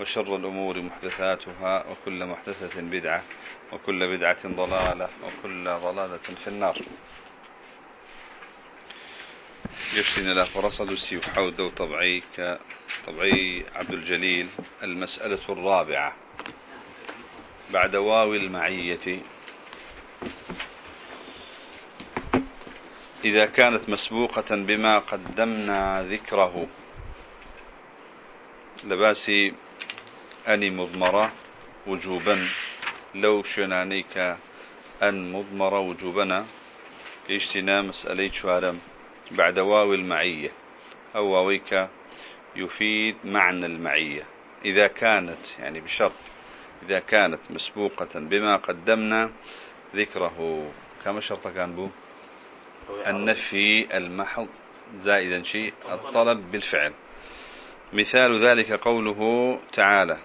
وشر الأمور محدثاتها وكل محدثة بدعة وكل بدعة ضلالة وكل ضلالة في النار. يشتنا لا فرصة دوسي وحاول دو طبعي كطبعي عبد الجليل المسألة الرابعة. بعد واو المعية. إذا كانت مسبوقة بما قدمنا ذكره. لباسي أني مضمرة وجوبا لو شنانيك أن مضمرة وجوبنا اشتنا مسألة شوارم بعد واو المعية. أو واويك يفيد معنى المعية. إذا كانت يعني بشرط إذا كانت مسبوقة بما قدمنا ذكره. كما شرط كان بو؟ النفي المحض زائدا شيء الطلب بالفعل. مثال ذلك قوله تعالى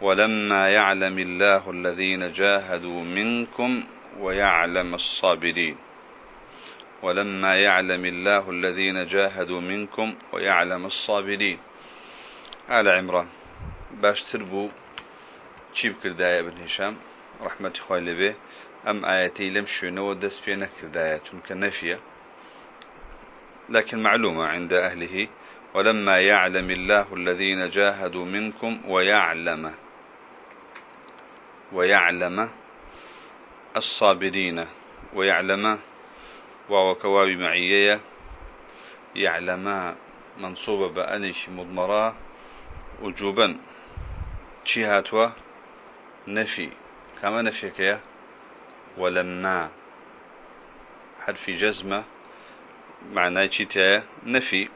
ولما يعلم الله الذين جاهدوا منكم ويعلم الصابرين. ولما يعلم الله الذين جاهدوا منكم ويعلم الصابرين. آل عمران باش تربو چی بکردایە بن هشام؟ ڕحمەتی خۆی لەبێ ئەم ئاەتی لەم شوێنەوە پێ نەکردایە چونکە نەفیە لكن معلومة عند أهله. ولما يعلم الله الذين جاهدوا منكم ويعلم ويعلم الصابرين ويعلم وكواب معيية يعلم منصوبة بأنش مضمرة وجوبا. هاتوا؟ نفي. كما نفيك ولما. حرف جزمة معناه شتاء نفي.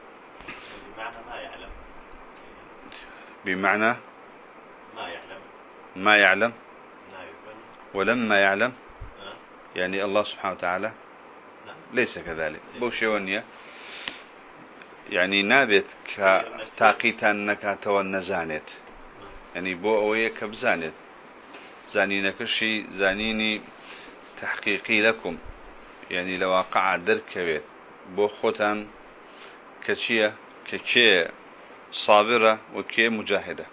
بمعنى ما يعلم. بمعنى ما يعلم. ما يعلم. ولما يعلم. يعني الله سبحانه وتعالى نعم. ليس كذلك. بوشيونيا يعني نابت كتاقيتان نكاتوا النزانت يعني بو أوية كبزانت زانينكشي زانيني تحقيقي لكم. يعني لو وقع دركبت بو خوتان كشية كشية صابرة وكي مجاهدة.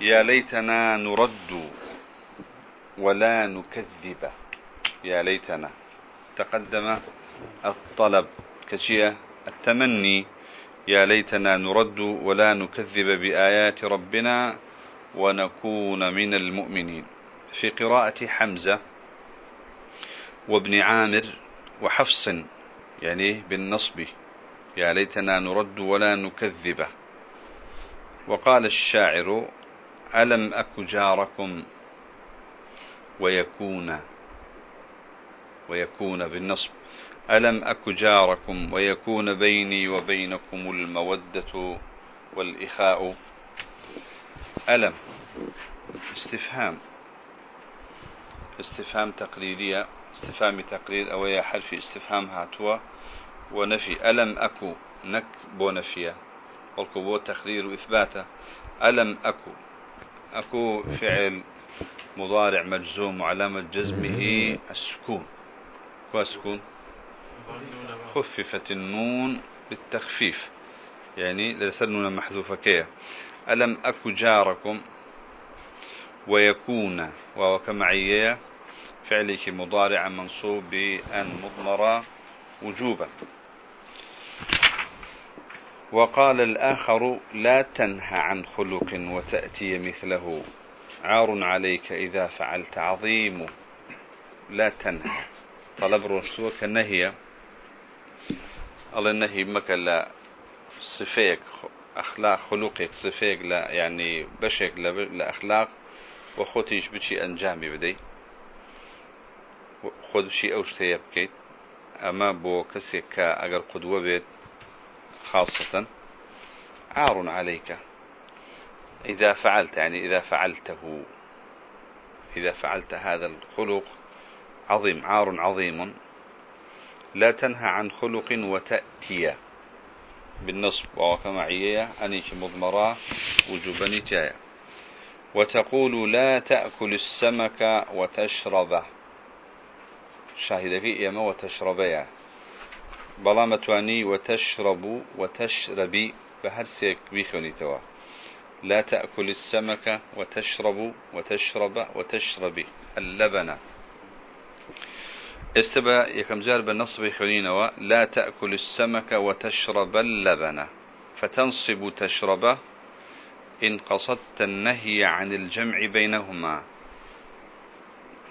يا ليتنا نرد ولا نكذب. يا ليتنا. تقدم الطلب. كشية التمني. يا ليتنا نرد ولا نكذب بآيات ربنا ونكون من المؤمنين. في قراءة حمزة وابن عامر وحفص يعني بالنصب. يا ليتنا نرد ولا نكذب. وقال الشاعر ألم أك جاركم ويكون ويكون بالنصب. ألم أك جاركم ويكون بيني وبينكم المودة والإخاء؟ ألم. استفهام. استفهام تقريرية استفهام تقرير أو يا حرف استفهام هاتوا. ونفي. ألم أكو نك بو نفيا قلقو بو تقرير وإثباته ألم أكو أكو فعل مضارع مجزوم وعلامة جزمه السكون. هو سكون خففت النون بالتخفيف. يعني لسنون محذوفة كيه ألم أكو جاركم ويكون وهو كمعية فعلك مضارع منصوب بأن مضمرة وجوبا. وقال الآخر لا تنهى عن خلق وتأتي مثله. عار عليك إذا فعلت عظيم. لا تنهى. طلب رسوك النهي الله النهي مك لا صفيك أخلاق خلقك صفيك لا يعني بشك لأخلاق وخوتيش بشي أنجامي بدي. خود شي أو شتي أما بو كسيك أجر قدوة بيت خاصة. عار عليك. إذا فعلت يعني إذا فعلته إذا فعلت هذا الخلق عظيم عار عظيم لا تنهى عن خلق وتأتي بالنصب وكمعية أنيك مضمرة وجوبا جاية وتقول لا تأكل السمك وتشربه شاهد في إيما وتشربيا بلا متواني وتشرب وتشربي بهرسيك بيخوني توا. لا تأكل السمك وتشرب وتشرب وتشربي اللبن. استبا يكم جار بالنصب خلينوا لا تأكل السمك وتشرب اللبن. فتنصب تشربه إن قصدت النهي عن الجمع بينهما.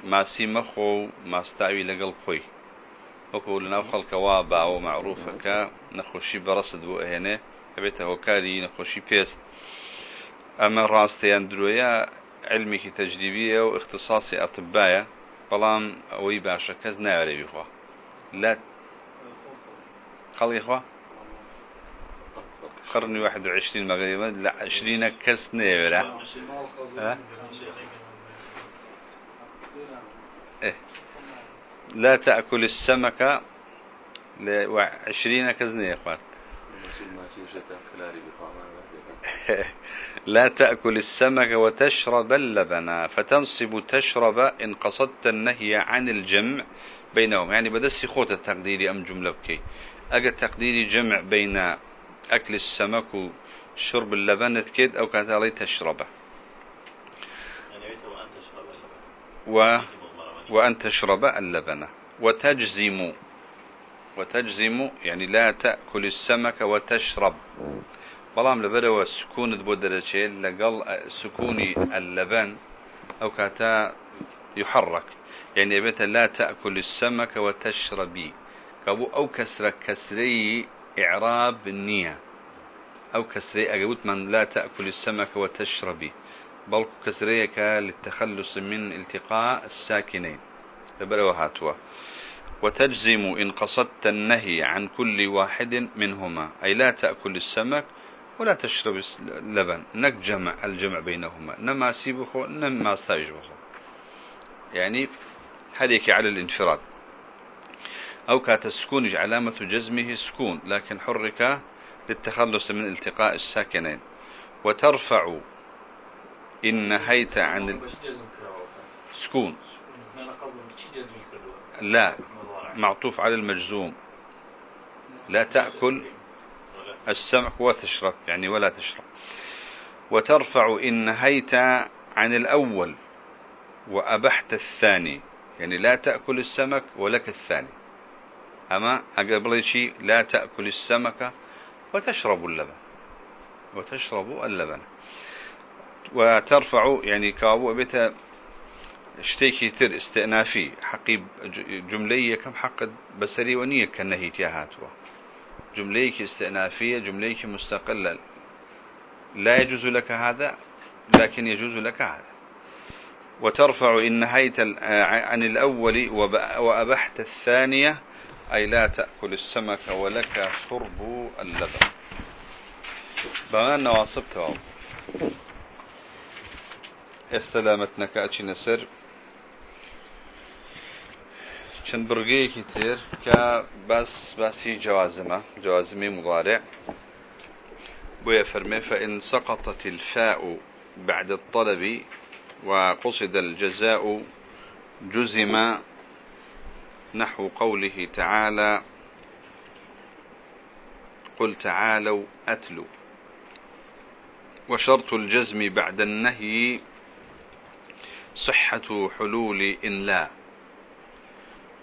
ما سيمخو ما استعوي لقل خوي. وكو لنا خلق ومعروفك نخوشي برصد وهنا بيته وكاري نخوشي بيست. أما راستيان درويا علمي تجريبية واختصاصي أطباء بلام أوي باشا كز ناري بخوا لا. خلي إخوة قرن واحد وعشرين مغربا لا عشرين كس نيرة إيه. لا تأكل السمكة لعشرين كزنية إخوان لا تأكل السمك وتشرب اللبن فتنصب تشرب إن قصدت النهي عن الجمع بينهم يعني بدس خوت التقدير أم جملة بكي. أجا تقديري جمع بين أكل السمك وشرب اللبن كيد أو كانت علي تشربه و... وأن تشرب اللبن. وتجزم وتجزم يعني لا تأكل السمك وتشرب. بلام لبروا سكون درجين لقل سكوني اللبن أو كاتا يحرك. يعني بيت لا تأكل السمك وتشربي كابو أو كسر كسري إعراب النية. أو كسري أقبت من لا تأكل السمك وتشربي بل كسريك للتخلص من التقاء الساكنين. لبروا هاتوا وتجزم إن قصدت النهي عن كل واحد منهما أي لا تأكل السمك ولا تشرب اللبن نك جمع الجمع بينهما نما سيبخو نما استاجبخو يعني هذيك على الانفراد. أو كات السكون علامة جزمه سكون لكن حرك للتخلص من التقاء الساكنين. وترفع إن نهيت عن سكون. لا. معطوف على المجزوم. لا تأكل السمك وتشرب يعني ولا تشرب. وترفع إن نهيت عن الأول وأبحت الثاني يعني لا تأكل السمك ولك الثاني. أما أقبل شيء لا تأكل السمك وتشرب اللبن. وتشرب اللبن. وترفع يعني كابو بيتا اشتيكي تر استئنافي حقي جملية كم حق بسري ونية كنهي تيهاتوا جمليك استئنافية جمليك مستقلة لا يجوز لك هذا لكن يجوز لك هذا. وترفع إن نهيت عن الأول وأبحت الثانية أي لا تأكل السمك ولك شرب اللبن. بما نواصبتها استلامتنا أتشي نسر. چند برقية كتير كبس باسي جوازمة جوازمي مضارع. بويا فرمي فإن سقطت الفاء بعد الطلب وقصد الجزاء جزم نحو قوله تعالى قل تعالوا أتلوا وشرط الجزم بعد النهي صحة حلول إن لا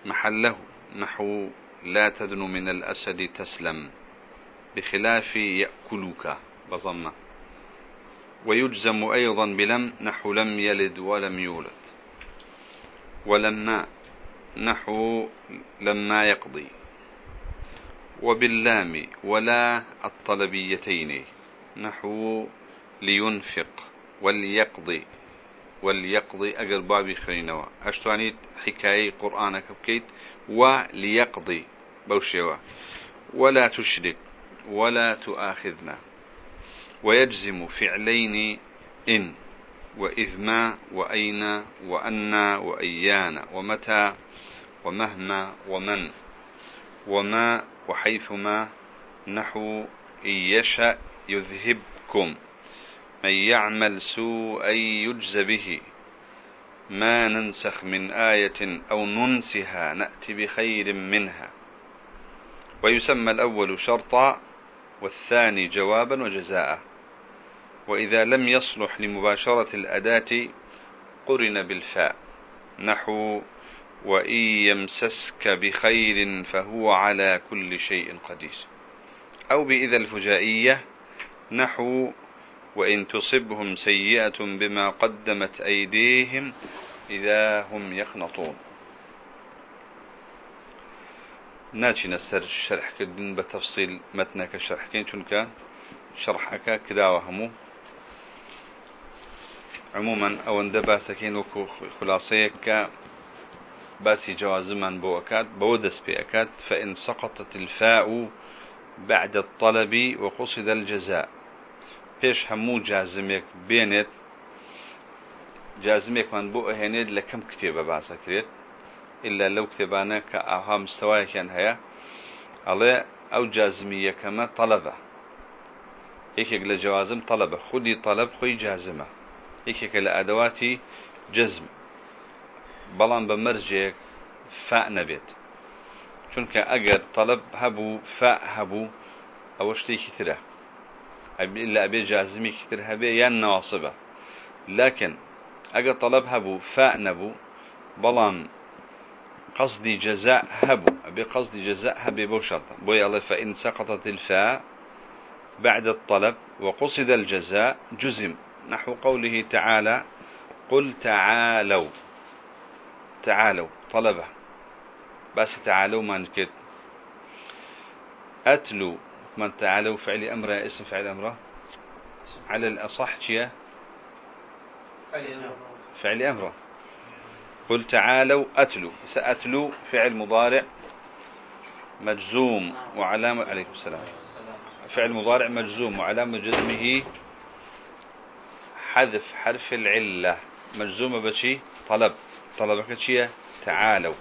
محله. نحو لا تدن من الأسد تسلم. بخلاف يأكلك. بضمة ويجزم أيضا بلم. نحو لم يلد ولم يولد. ولما. نحو لما يقضي. وباللام. ولا الطلبيتين. نحو لينفق. وليقضي. وليقضي أجر بابي خينوا أشتوانيت حكاية قرآنك بكيت وليقضي بوشيوا ولا تشرك ولا تؤاخذنا. ويجزم فعلين إن وإذ ما وأين وأنا وأيان ومتى ومهما ومن. وما وحيثما نحو إن يشأ يذهبكم. من يعمل سوءا يجز به. ما ننسخ من آية أو ننسها نأتي بخير منها. ويسمى الأول شرطا والثاني جوابا وجزاء. وإذا لم يصلح لمباشرة الأداة قرن بالفاء. نحو وإن يمسسك بخير فهو على كل شيء قدير. أو بإذا الفجائية نحو وإن تصبهم سيئة بما قدمت أيديهم إذا هم يخنطون. ناچی نەسەر شەرحکردن بە تەفسیل مەتنەکە شەرحکەین چونکە شەرحەکە کراوە هەموو عموما ئەوەندە باسەکەین وەکو خلاصەیەک کە باسی جوازمان بۆ ئەکات بەوە دەست پێ ئەکات فإن سقطت الفاء بعد الطلب وقصد الجزاء. پێش هەموو جازمێک بێنێت. جازمێکمان بۆ لە کەم کتێبە باسەکرێت إلا لو كتبانا كأها مستواي كان هيا على أو جازمية كما طلبة يكيك لجوازم طلبة خدي طلب خوي جازمة يكيك لأدواتي جزم بلان بمرجيك فاء نبيت چونك أجر طلب هبو فاء هبو شتي كثيرة إلا أبي جازمي كثير هبي يان نواصبة لكن أجر طلب هبو فاء نبو بلان قصدي جزاء هبو. بقصد جزاء هبي بو شرطا بو الله فإن سقطت الفاء بعد الطلب وقصد الجزاء جزم. نحو قوله تعالى قل تعالوا. تعالوا طلبه. بس تعالوا ما نكت. أتلو من تعالوا فعل أمره اسم فعل أمره على الأصح شيء فعل أمره قل تعالوا أتلو. سأتلو فعل مضارع مجزوم وعلامة عليكم السلام. فعل مضارع مجزوم وعلامة جزمه حذف حرف العلة. مجزومة بشي؟ طلب. طلبك شيء تعالوا.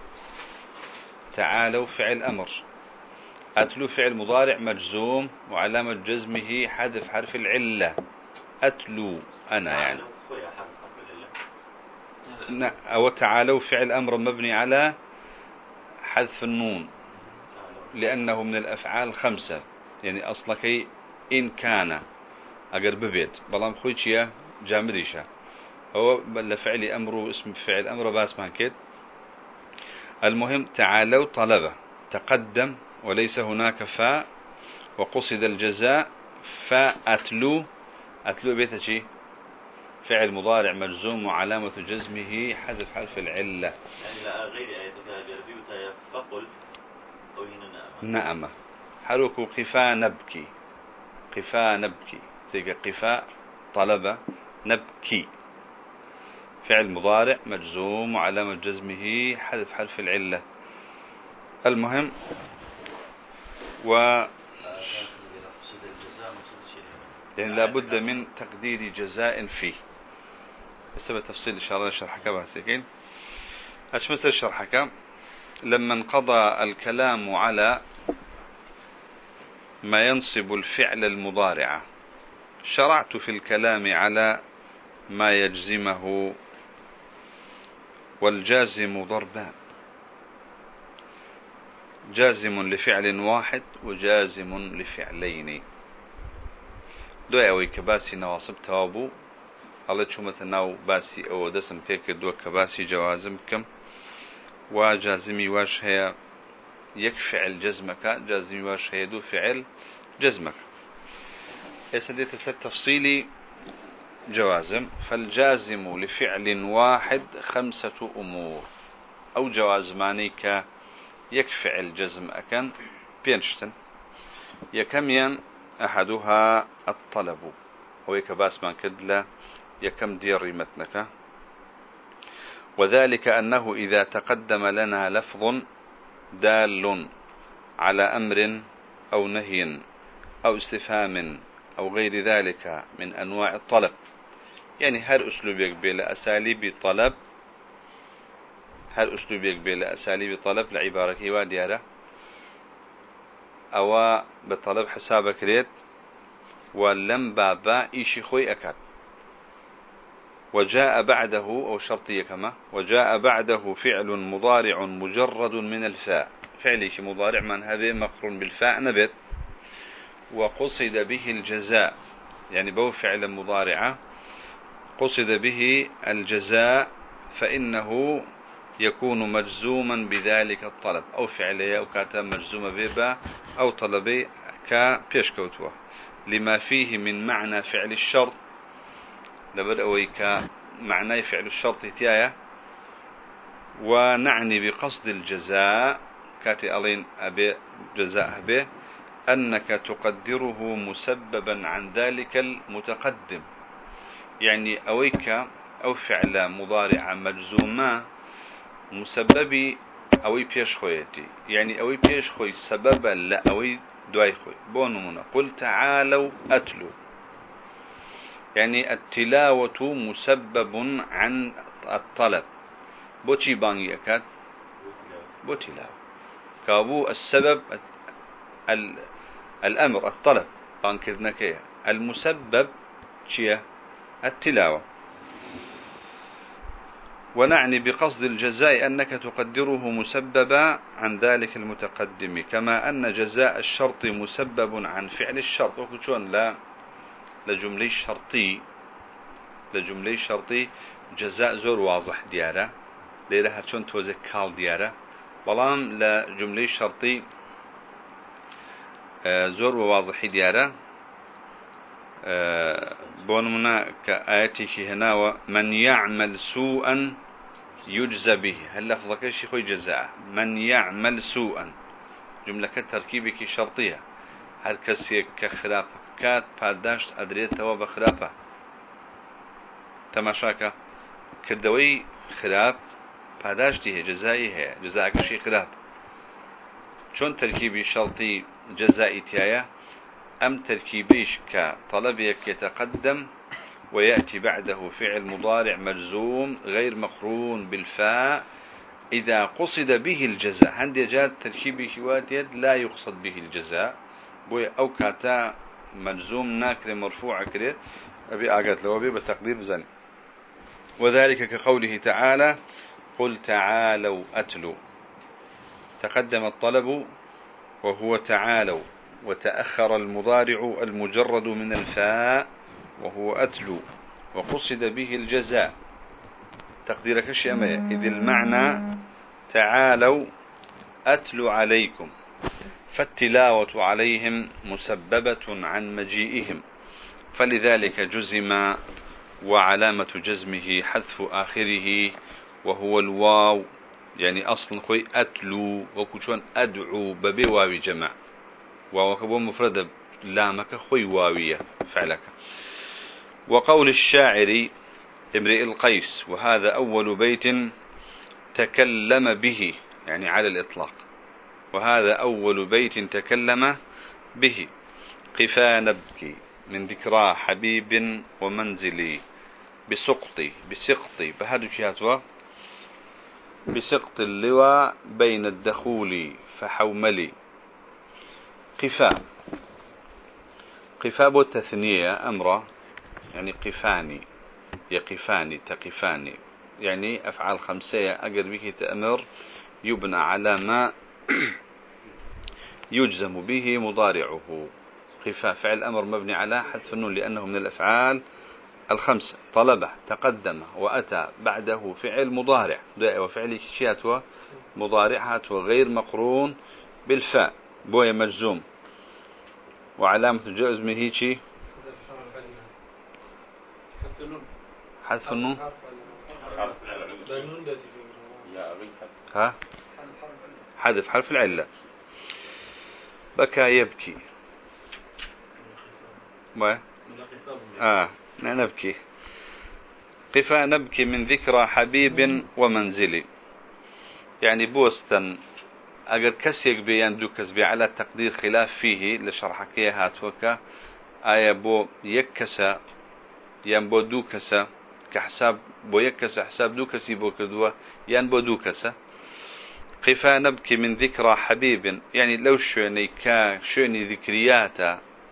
تعالوا فعل أمر. أتلو فعل مضارع مجزوم وعلامة جزمه حذف حرف العلة. أتلو أنا يعني. أو تعالوا فعل أمر مبني على حذف النون. لأنه من الأفعال الخمسة يعني أصلك إن كان. أقر ببيت. بلام خويتشيا جامريشا هو بل فعل أمره اسم فعل أمره باس كيت. المهم تعالوا طلبة. تقدم. وليس هناك فاء وقصد الجزاء فأتلو. أتلو بيت شيء فعل مضارع مجزوم وعلامة جزمه. حذف حرف العلة. نعم حرك قفا نبكي. قفا نبكي. تيجا قفا طلب نبكي. فعل مضارع مجزوم وعلامة جزمه. حذف حرف العلة. المهم و يعني لابد من تقدير جزاء فيه. بسبب تفصيل إن شاء الله شرحك بهسكين أش مثل شرحك لما انقضى الكلام على ما ينصب الفعل المضارع شرعت في الكلام على ما يجزمه والجازم ضربان. جازم لفعل واحد وجازم لفعلين. دو اوي كباسي نواصب توابو الله چومەتە ناو باسی ئەوە دەسم پێ کردووە کە باسی جوازم بکەم. وا جازمی واش هەیە یەک فعل جزمەکە جازمی واش هەیە دوو فعل دێتە سەر تفصيلي جوازم فالجازم لفعل واحد خمسة أمور. أو جوازماني ك يك فعل جزم أكن بينشتن. يكميا أحدها الطلب. ويك باس من كدلا يكم دير متنك وذلك أنه إذا تقدم لنا لفظ دال على أمر أو نهي أو استفهام أو غير ذلك من أنواع الطلب. يعني هر أسلوبك بلا أساليب طلب هر أسلوبك بلا أساليب طلب لعبارة هوا ديارة؟ أو بطلب حسابك ريت ولم بابا إيشي خوي أكاد. وجاء بعده أو شرطية كما وجاء بعده فعل مضارع مجرد من الفاء. فعل مضارع من هذا مقرون بالفاء نبت. وقصد به الجزاء. يعني بو فعل مضارعة. قصد به الجزاء فإنه يكون مجزوما بذلك الطلب. أو فعلية أو كاتا مجزومة بيبا أو طلبي كبيشكوتوه لما فيه من معنى فعل الشرط لبر أويك معنى فعل الشرط تيايا ونعني بقصد الجزاء كاتي ألين أبي جزاء به أنك تقدره مسببا عن ذلك المتقدم. يعني أويك أو فعل مضارع مجزوما مسببي أوي بيش خويتي يعني أوي بيش خوي سببا لا أوي دواي خوي بونمنا قل تعالوا أتلو. يعني التلاوة مسبب عن الطلب. بوتي بانجي أكاد بو تلاوة. كابو السبب الأمر الطلب. بانكرنكيه المسبب شيء التلاوة. ونعني بقصد الجزاء أنك تقدره مسببا عن ذلك المتقدم كما أن جزاء الشرط مسبب عن فعل الشرط. وكتشون لا لجملة شرطي لجملة شرطي جزاء زور واضح ديارة. ليلة هاتشون توزك كال ديارة؟ بلام لجملة شرطي آه، زور وواضح ديارة. آه، بونمنا كآياتي هنا من يعمل سوءا يجزى به. هل لفظك شي خوي جزاء. من يعمل سوءا. جملة تركيبك شرطية هل كسيك كخلافة كات باداشت أدريتها وبخلافة تماشاك كدوي خلاف پاداشتی هەیە جزایی هەیە. جزاکەشی خراپ. چۆن تەرکیبی شەڵتی جەزایی تایە؟ ئەم تەرکیبیش کە تەڵەبێک کێتەقدم ويأتي بعده فعل مضارع مجزوم غير مقرون بالفاء. إذا قصد به الجزاء عندي جاد تركيبي شواتيد لا يقصد به الجزاء. أو كاتا مجزوم ناكر مرفوع كري أبي أقات لو أبي بتقدير بزن وذلك كقوله تعالى قل تعالوا أتلوا تقدم الطلب وهو تعالوا وتأخر المضارع المجرد من الفاء. وهو أتلو وقصد به الجزاء. تقديرك الشيء إذ المعنى تعالوا أتلو عليكم فالتلاوة عليهم مسببة عن مجيئهم فلذلك جزم وعلامة جزمه حذف آخره وهو الواو يعني أصل خوي أتلو وكشون أدعو ببي واوي جمع وكبو مفرد لامك خوي واوية فعلك. وقول الشاعر امرئ القيس وهذا أول بيت تكلم به يعني على الإطلاق. وهذا أول بيت تكلم به. قفا نبكي من ذكرى حبيب ومنزلي بسقطي بسقطي بهذا هاتوا بسقط اللواء بين الدخول فحوملي قفا قفا التثنية أمره يعني قفاني يقفاني تقفاني. يعني أفعال خمسية أقل به تأمر يبنى على ما يجزم به مضارعه. خفاف فعل أمر مبني على حذف النون لأنه من الأفعال الخمسة. طلبه تقدم وأتى بعده فعل مضارع. وفعل شيات مضارعات وغير مقرون بالفاء. بوية مجزوم. وعلامة جزمه هيجي حذف النون. ها؟ حذف حرف العلة. بكى يبكي. ما؟ آه نبكي. قفا نبكي من ذكرى حبيب ومنزلي. يعني بوستن. اگر كسيك بيان دوكس بي على تقدير خلاف فيه لشرحك هاتوكا آية بو يكسا دوو کەسە کە حساب بۆ حساب دوو کەسی بۆ کردووە یان بۆ دوو کەسە. قفا نبكي من ذكرى حبيب يعني لو شوێنەی کە شوێنی ذکریاتە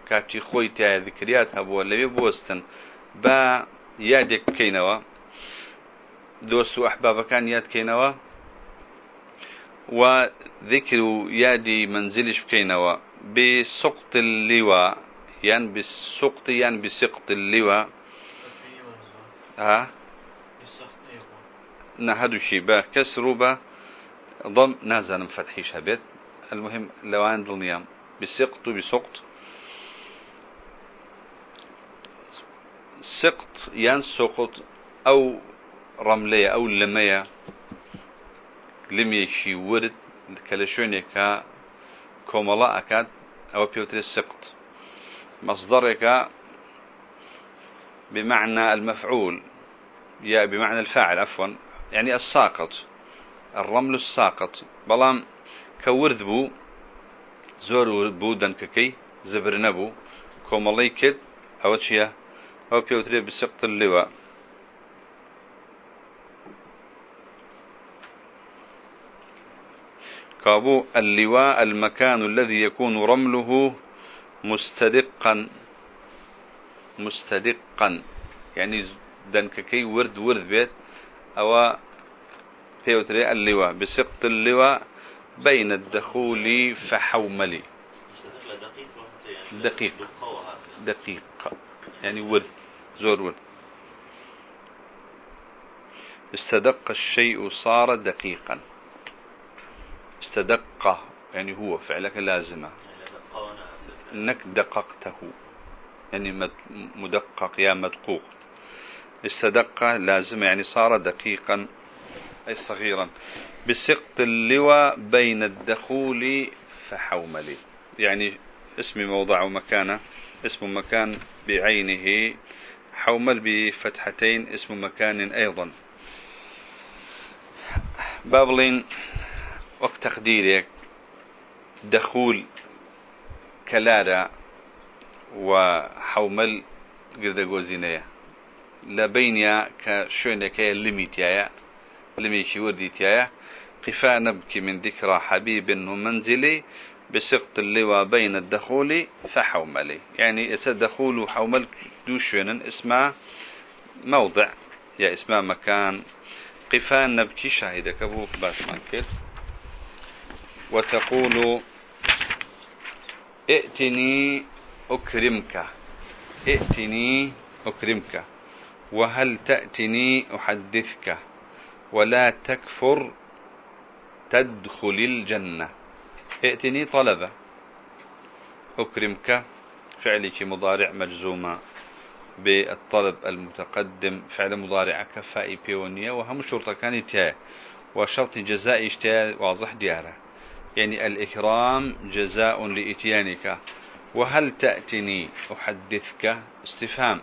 کاتی خۆی تا ذکریات هەبووە لەوێ بوەستن با یادێک بکەینەوە. دۆست و ئەحبابەکان یادکەینەوە و ذكر يادي منزلش بكينوا بسقط اللواء يعني بسقط يعني بسقط اللواء ها؟ نهدو شي با. كسر با ضم نازل فتحيش هبت المهم لو عند النيام بسقط بسقط. سقط يان سقط أو رملية أو لمية لميشي ورد كالشونيكا كوملا اكاد أو بيوتري السقط مصدرك بمعنى المفعول. يا بمعنى الفاعل عفوا يعني الساقط الرمل الساقط. بلام كورد بو زور بو دنككي زبر نبو كد أو أو بيوتري بسقط اللواء. كابو اللواء المكان الذي يكون رمله مستدقا مستدقا يعني دنككي ورد ورد بيت أو بيوتري اللواء بسقط اللواء بين الدخول فحوملي دقيق دقيق يعني ورد زور ورد. استدق الشيء صار دقيقا استدق يعني هو فعلك لازمة. انك دققته. يعني مدقق يا مدقوق. استدق لازم يعني صار دقيقا أي صغيرا. بسقط اللواء بين الدخول فحوملي يعني اسم موضع مكانه اسم مكان بعينه حومل بفتحتين اسم مكان أيضا. بابلين وقت تقديرك دخول كلارا وحومل قرد قوزينية لبينيا كشونك لميتيا لميشي ورديتيا قفا نبكي من ذكرى حبيب ومنزلي بسقط اللواء بين الدخول فحوملي يعني إذا دخول وحومل دوشونا اسمه موضع يا اسمه مكان قفا نبكي شاهدك أبو باس مانكر وتقول ائتني أكرمك ائتني أكرمك. وهل تأتني أحدثك ولا تكفر تدخل الجنة؟ ائتني طلبة. أكرمك. فعلك مضارع مجزومة بالطلب المتقدم. فعل مضارع كفائي بيونية وهم شرطة كانت وشرط جزاء اشتاء واضح ديارة. يعني الإكرام جزاء لإتيانك. وهل تأتني أحدثك؟ استفهام.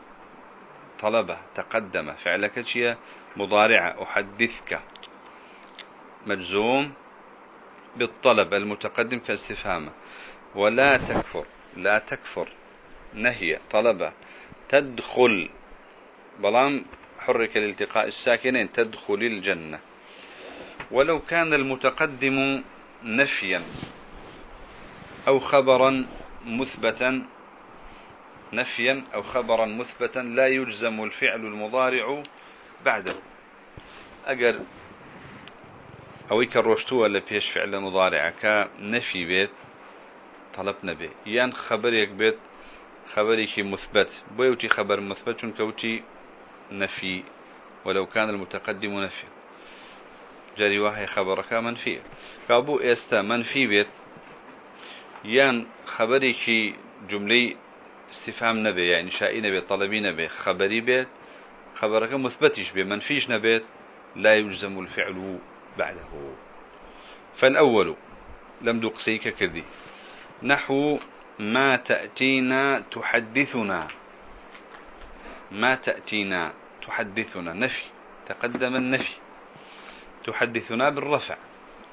طلبة تقدم فعلك شيء مضارعة أحدثك. مجزوم بالطلب المتقدم كاستفهام ولا تكفر لا تكفر. نهي طلبة. تدخل. بلام حرك الالتقاء الساكنين تدخل الجنة. ولو كان المتقدم نفيا أو خبرا مثبتا نفيا أو خبرا مثبتا لا يجزم الفعل المضارع بعده. أجر أو كروشتوه لبيش فعل مضارع كنفي بيت طلبنا به يان خبريك بيت خبريك مثبت. بيوتي خبر مثبت كوتي نفي ولو كان المتقدم نفي جاري واحد خبرك منفي كابو استا منفي بيت يان خبريك جملي استفهام نبي يعني شائي نبي طلبي نبي خبري بيت خبرك مثبتش به منفيش نبيت لا يجزم الفعل بعده. فالأول لم دقسيك كذي. نحو ما تأتينا تحدثنا. ما تأتينا تحدثنا. نفي تقدم النفي. تحدثنا بالرفع.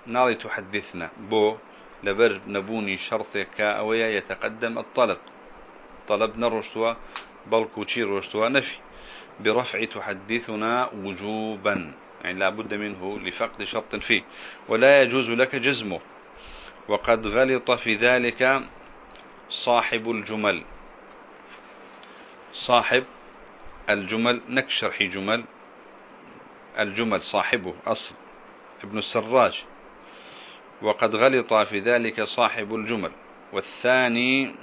ناضي تحدثنا بو لبر نبوني شرطك أويا يتقدم الطلب. طلبنا الرشوة بل كوتشي الرشوة نفي. برفع تحدثنا وجوبا. يعني لا بد منه لفقد شرط فيه. ولا يجوز لك جزمه. وقد غلط في ذلك صاحب الجمل. صاحب الجمل نكشرح جمل. الجمل صاحبه أصل. ابن السراج. وقد غلط في ذلك صاحب الجمل. والثاني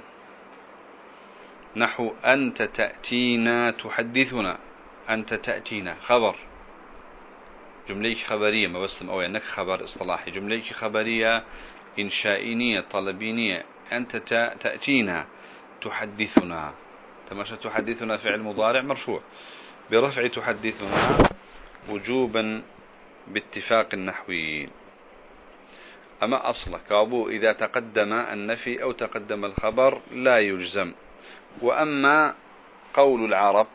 نحو أنت تأتينا تحدثنا. أنت تأتينا. خبر. جمليك خبرية ما بس أو أنك خبر إصطلاحي. جمليك خبرية إنشائينية طلبينية. أنت تأتينا تحدثنا. تماشى تحدثنا؟ فعل مضارع مرفوع. برفع تحدثنا وجوبا باتفاق النحويين أما أصله كابو إذا تقدم النفي أو تقدم الخبر لا يجزم. وأما قول العرب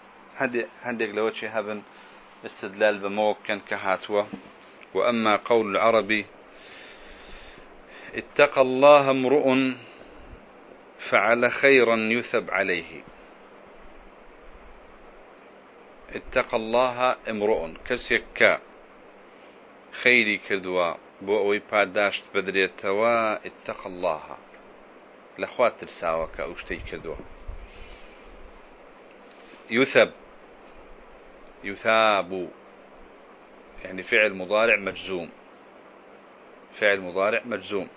هندق لوجه هبن استدلال بموكن كهاتوة وأما قول العربي اتقى الله امرؤ فعل خيرا يثب عليه. اتقى الله امرؤ كسيكا خيري كدوا بو اوي پاداشت بدريتوا اتقى الله. لخوات ترساوك أو شتي كدوا يثب. يثاب. يعني فعل مضارع مجزوم. فعل مضارع مجزوم.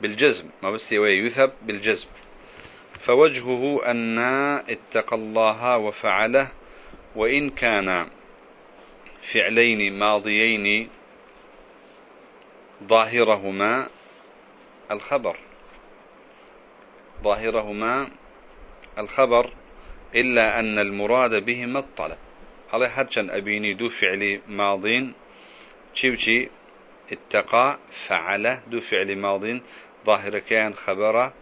بالجزم. ما بس يثب بالجزم. فوجهه أن اتقى الله وفعله وإن كان فعلين ماضيين ظاهرهما الخبر. ظاهرهما الخبر إلا أن المراد بهما الطلب. على هرشن أبيني دو فعل ماضين. تشيوشي اتقى فعل دو فعل ماضين. ظاهر كان خبر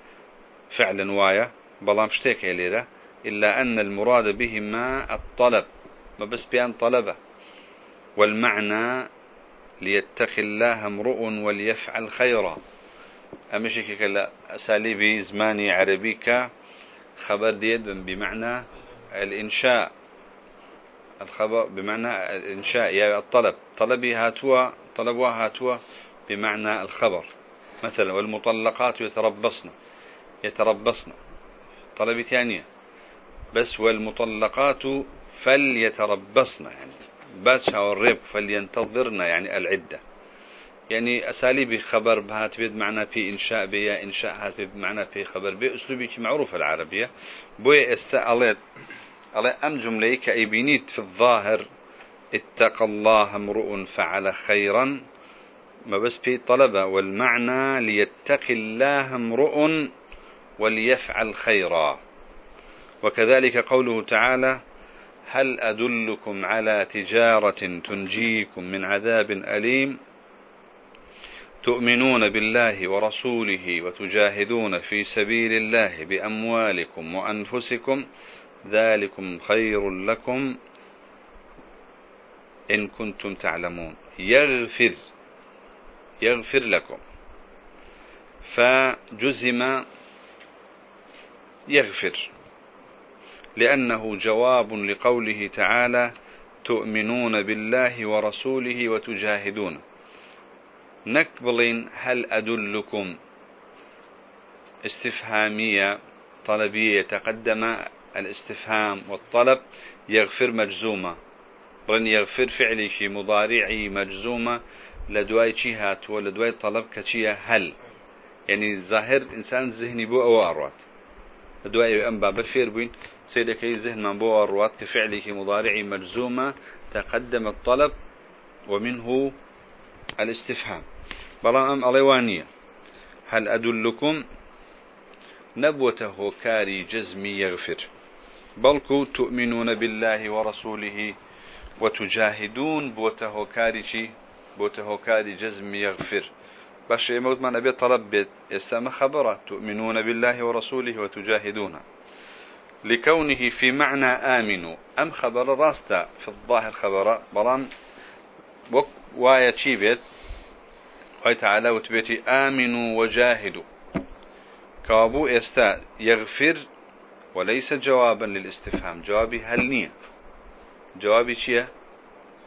فعل وايا. بلام شتيك ليرة إلا أن المراد بهما الطلب. ما بس بيان طلبه والمعنى ليتقي الله امرؤ وليفعل خيرا. أمشي كلا أساليبي زماني عربيك خبر ديد بمعنى الإنشاء. الخبر بمعنى الإنشاء يا الطلب. طلبي هاتوا طلبوا هاتوا بمعنى الخبر. مثلا والمطلقات يتربصن يتربصن. طلبي ثانية. بس والمطلقات فليتربصن يعني باتشا والريب فلينتظرن يعني العدة. يعني أساليب خبر بهات بيد معنى في إنشاء بيا إنشاء هات بمعنى في خبر بي أسلوبي معروف العربية. بوي استعليت على أم جملة كأيبينيت في الظاهر اتقى الله امرؤ فعل خيرا. ما بس في طلبة والمعنى ليتقي الله امرؤ وليفعل خيرا. وكذلك قوله تعالى هل أدلكم على تجارة تنجيكم من عذاب أليم؟ تؤمنون بالله ورسوله وتجاهدون في سبيل الله بأموالكم وأنفسكم ذلكم خير لكم إن كنتم تعلمون. يغفر يغفر لكم. فجزم يغفر لأنه جواب لقوله تعالى تؤمنون بالله ورسوله وتجاهدون. نكبلين هل أدلكم استفهامية طلبية يتقدم الاستفهام والطلب؟ يغفر مجزومة. بلن يغفر فعلي شي مضارعي مجزومة. لدواي شي هات ولدواي طلب كشي هل؟ يعني ظاهر إنسان ذهني بو أو أروات. لدواي أنبا بفير بين سيدكي ذهن من بو أروات كفعله مضارعي مجزومة تقدم الطلب ومنه الاستفهام. بلا أم أليوانية هل أدلكم نبوته كاري جزمي يغفر بلكو تؤمنون بالله ورسوله وتجاهدون بوته كاري بوته كاري جزمي يغفر باش يموت من طلب بيت يستمع خبره تؤمنون بالله ورسوله وتجاهدون لكونه في معنى آمنوا أم خبر راستا في الظاهر خبر بران قال تعالى وتبيتي آمنوا وجاهدوا. كابو إستا يغفر وليس جوابا للاستفهام. جوابي هل نية؟ جوابي شيء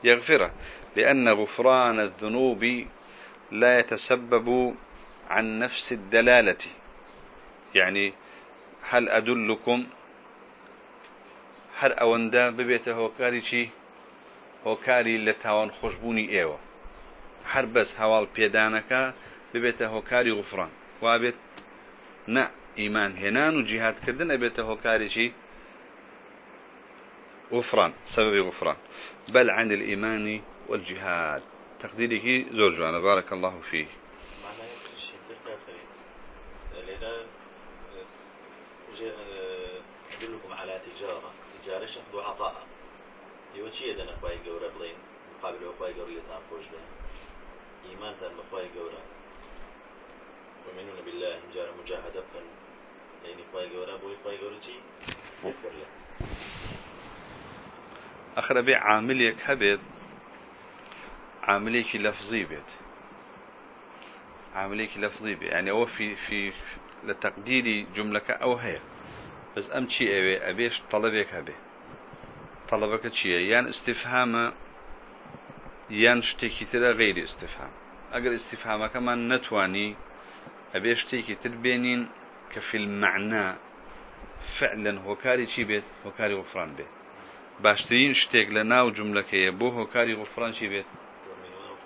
يغفره لأن غفران الذنوب لا يتسبب عن نفس الدلالة. يعني هل أدلكم؟ هل أوندا ببيته هوكاري شي هوكاري لتاوان خشبوني إيوه. هر بس هوال بيدانك ببيته هوكاري غفران وابت نا إيمان هنان وجهاد كردن أبيته هوكاري شي غفران سبب غفران بل عن الإيمان والجهاد. تقديره زوجوانا بارك الله فيه أدلكم على تجارة. تجارة شخص عطاء يوشي يدنا خواهي قورة بلين مقابل وخواهي قورية تنفوش بين إيمان تن بخواهي قورة ومنون بالله جار مجاهدة بكن يعني خواهي قورة بوي خواهي قورة شي يذكر له. أخر بي عامليك هبت عامليك لفظي بيت. عامليك لفظي بيت. يعني هو في في لتقديري جملة أو هي. بس أم شيء أبي أبيش طلبك هبي طلبك شيء يان استفهام يان شتيكي ترى غير استفهام. أجر استفهام كمان نتواني أبيش تيكي تربينين كفي المعنى فعلا هوكاري شي بيت هوكاري غفران بيت باشترين شتيك لنا وجملة كي بو هوكاري غفران شي بيت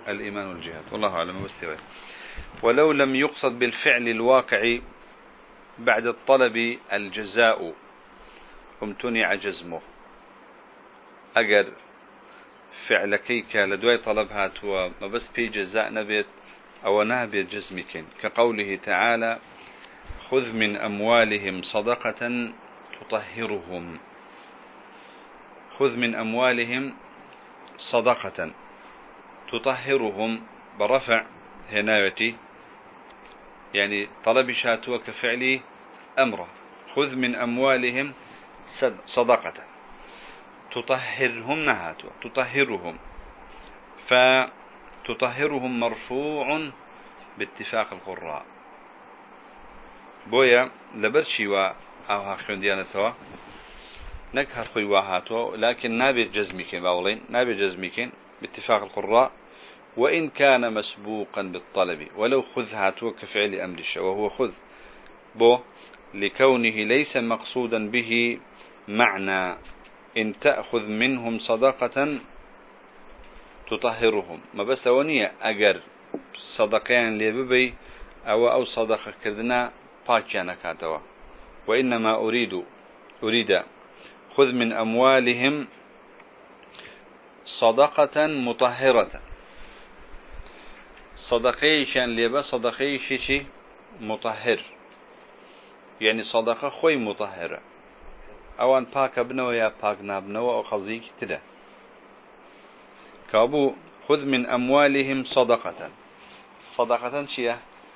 الإيمان والجهاد. والله أعلم. واستوى ولو لم يقصد بالفعل الواقع بعد الطلب الجزاء امتنع جزمه. أجر فعل كيك لدواي طلب هاتوا ما بس في جزاء نبيت أو نابيت جزمك كقوله تعالى خذ من أموالهم صدقة تطهرهم. خذ من أموالهم صدقة تطهرهم. برفع هنايتي يعني طلب شاتوا كفعل أمره. خذ من أموالهم صدقة. تطهرهم نهاتوا تطهرهم. فتطهرهم مرفوع باتفاق القراء. بويا لبرشي و أو هاخشون ديانتوا نك هرخوي واهاتوا لكن نابي جزميكين باولين نابي جزميكين باتفاق القراء. وإن كان مسبوقا بالطلب ولو خذ هاتوا كفعل أمر الشيء وهو خذ. بو لكونه ليس مقصودا به معنى. إن تأخذ منهم صدقة تطهرهم. ما بس ونية أجر صدقين لببي أو أو صدقة كذنا باكيانا كاتوا وإنما أريد أريد خذ من أموالهم صدقة مطهرة. صدقي شان ليبا صدقي شي مطهر. يعني صدقة خوي مطهرة. اوان باك ابنو يا باك نابنو أو خزيك تدا كابو خذ من اموالهم صدقة صدقة شيء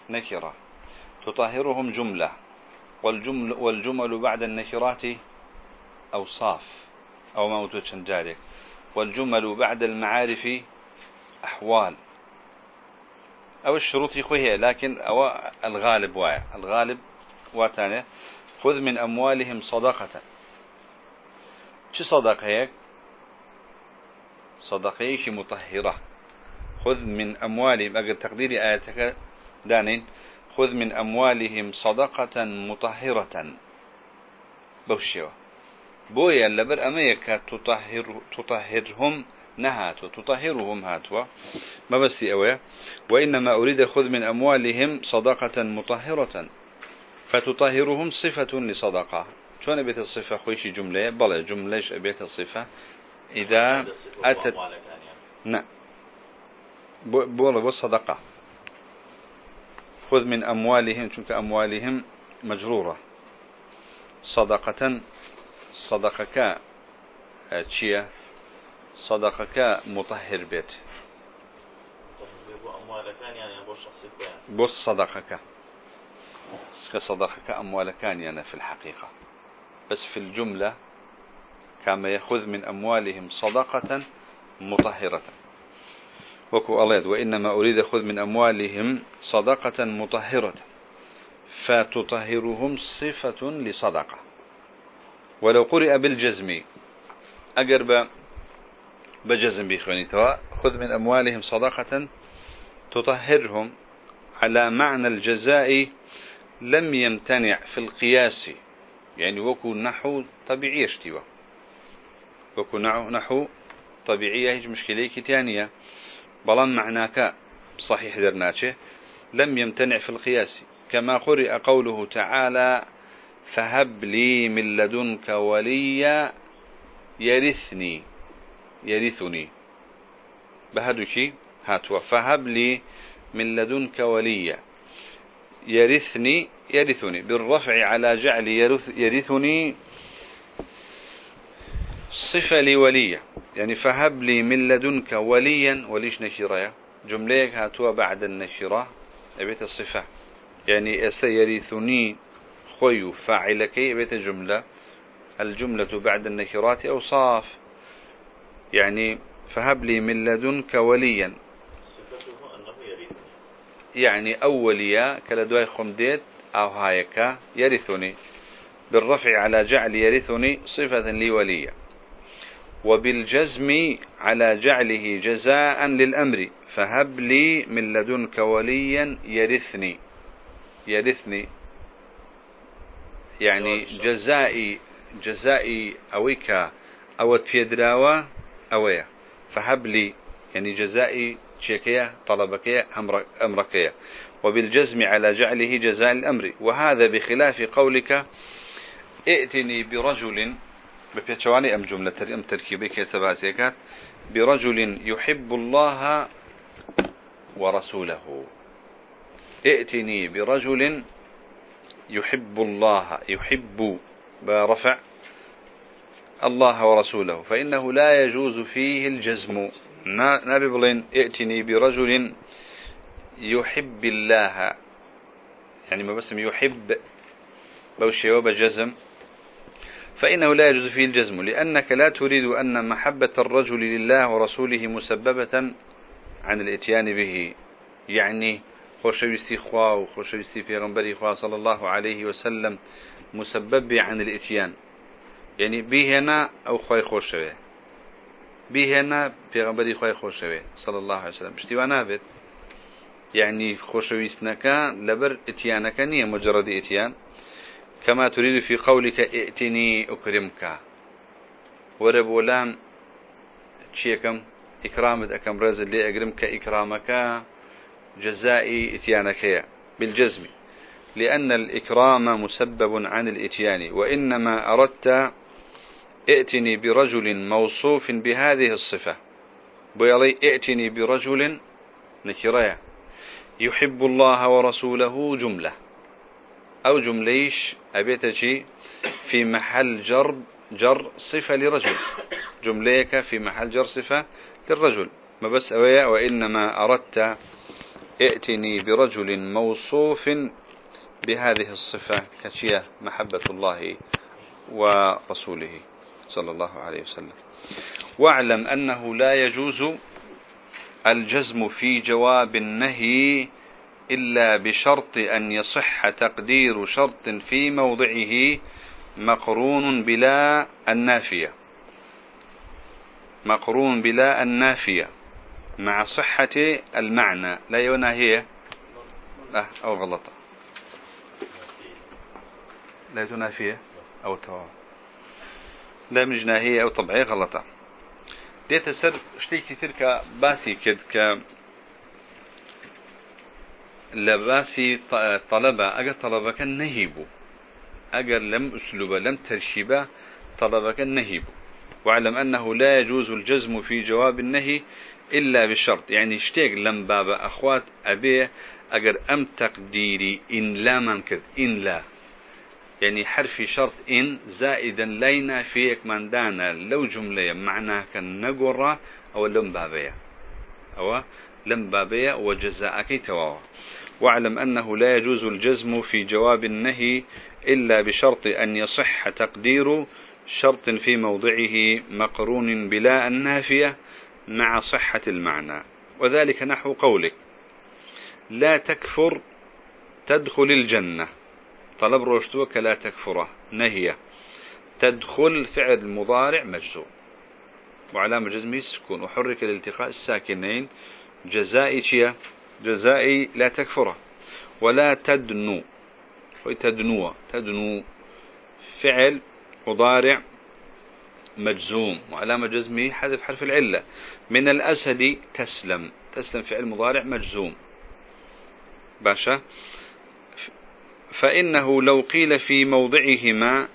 نكرة تطهرهم جملة. والجمل, والجمل بعد النكرات أوصاف. أو ما جارك. والجمل بعد المعارف أحوال. أو الشروط يخويها لكن أو الغالب وايا الغالب واتانه خذ من أموالهم صدقة. شو صدقة؟ صدقة مطهرة. خذ من أموالهم أقل تقدير آياتك دانين. خذ من أموالهم صدقة مطهرة. بوشيوه بويا لبر أميك تطهر تطهرهم نهاتوا تطهرهم هاتوا. ما بس أوي. وإنما أريد خذ من أموالهم صدقة مطهرة. فتطهرهم صفة لصدقة. شون بيت الصفة خويش جملة؟ بلا جملة بيت الصفة إذا أتت نعم بولا بو صدقة. خذ من أموالهم شنك أموالهم مجرورة. صدقة صدقك تشيا صدقك مطهر بيت. بص صدقك. كصدقك أموالكان يعني في الحقيقة. بس في الجملة كما يأخذ من أموالهم صدقة مطهرة. وكو الله وإنما أريد أخذ من أموالهم صدقة مطهرة فتطهرهم صفة لصدقة. ولو قرئ بالجزم أقرب بجزم بيخوني توا خذ من أموالهم صدقة تطهرهم على معنى الجزاء لم يمتنع في القياس. يعني وكو نحو طبيعي اشتوى. وكو نحو طبيعية هيج مشكلة كتانية. بلان معناك صحيح درناشه لم يمتنع في القياس. كما قرئ قوله تعالى فهب لي من لدنك وليا يرثني. يرثني. بهدوشي هاتوا. فهب لي من لدنك وليا يرثني. يرثني بالرفع على جعل يرث يرثني صفة لولية. يعني فهب لي من لدنك وليا. وليش نشرة جملة هاتوا بعد النشرة. أبيت الصفة. يعني يرثني خوي فاعلك. أبيت الجملة الجملة بعد النكرات أوصاف. يعني فهب لي من لدنك وليا. يعني أوليا كلا خمديت. أو هايكا يرثني بالرفع على جعل يرثني صفة لي وليا وبالجزم على جعله جزاء للأمر فهب لي من لدنك وليا يرثني يرثني يعني جزائي جزائي أويكا أو تفيدراوا أويا فهب لي يعني جزائي تشيكية طلبكية أمركية وبالجزم على جعله جزاء الأمر. وهذا بخلاف قولك ائتني برجل بفيتشواني أم جملة أم تركيبي كيسباسيكات برجل يحب الله ورسوله. ائتني برجل يحب الله يحب برفع الله ورسوله. فإنه لا يجوز فيه الجزم. نبي بلين ائتني برجل يحب الله. يعني ما بس يحب بوشي وبجزم فإنه لا يجوز فيه الجزم لأنك لا تريد أن محبة الرجل لله ورسوله مسببة عن الإتيان به. يعني خوشويستي خوا وخوشويستي في غنبري خوا صلى الله عليه وسلم مسبب عن الإتيان. يعني بيهنا أو خواي خوشوي بيهنا في غنبري خواي خوشوي صلى الله عليه وسلم. اشتوانا بيت يعني خوشويستنك لبر اتيانك نية مجرد اتيان كما تريد في قولك ائتني أكرمك. وربولان تشيكم إكرامت أكم رزل لي أكرمك إكرامك جزاء إتيانك بالجزم. لأن الإكرام مسبب عن الإتيان. وإنما أردت ائتني برجل موصوف بهذه الصفة. بيضي ائتني برجل نكرايا يحب الله ورسوله جملة. أو جمليش أبيتشي في محل جر جر صفة لرجل. جمليك في محل جر صفة للرجل. ما بس أويا وإنما أردت ائتني برجل موصوف بهذه الصفة كشية محبة الله ورسوله صلى الله عليه وسلم. واعلم أنه لا يجوز الجزم في جواب النهي إلا بشرط أن يصح تقدير شرط في موضعه مقرون بلا النافية. مقرون بلا النافية مع صحة المعنى. لا يناهي أو غلطة. لا تنافية أو توا لا مش ناهية أو طبيعية غلطة. ديت سر شتيك كثير باسي كد ك لباسي طلبة أجر طلبة كان نهيبو أجر لم أسلوبة لم ترشيبة طلبة كان نهيبو واعلم أنه لا يجوز الجزم في جواب النهي إلا بالشرط يعني اشتاق لم بابا أخوات أبي أجر أم تقديري إن لا منكر إن لا. يعني حرف شرط إن زائدا لينا فيك من دانا لو جملة معناها كان نقرة أو لم بابية أو لم بابية وجزاءك تواوا واعلم أنه لا يجوز الجزم في جواب النهي إلا بشرط أن يصح تقدير شرط في موضعه مقرون بلا النافية مع صحة المعنى. وذلك نحو قولك. لا تكفر تدخل الجنة. طلب روشتوك لا تكفره نهي. تدخل فعل مضارع مجزوم. وعلامة جزمه السكون وحرك الالتقاء الساكنين. جزائي جزائي لا تكفره. ولا تدنو. تدنو. تدنو. فعل مضارع مجزوم. وعلامة جزمه حذف حرف العلة. من الأسد تسلم. تسلم فعل مضارع مجزوم. باشا؟ فإنه لو قيل في موضعهما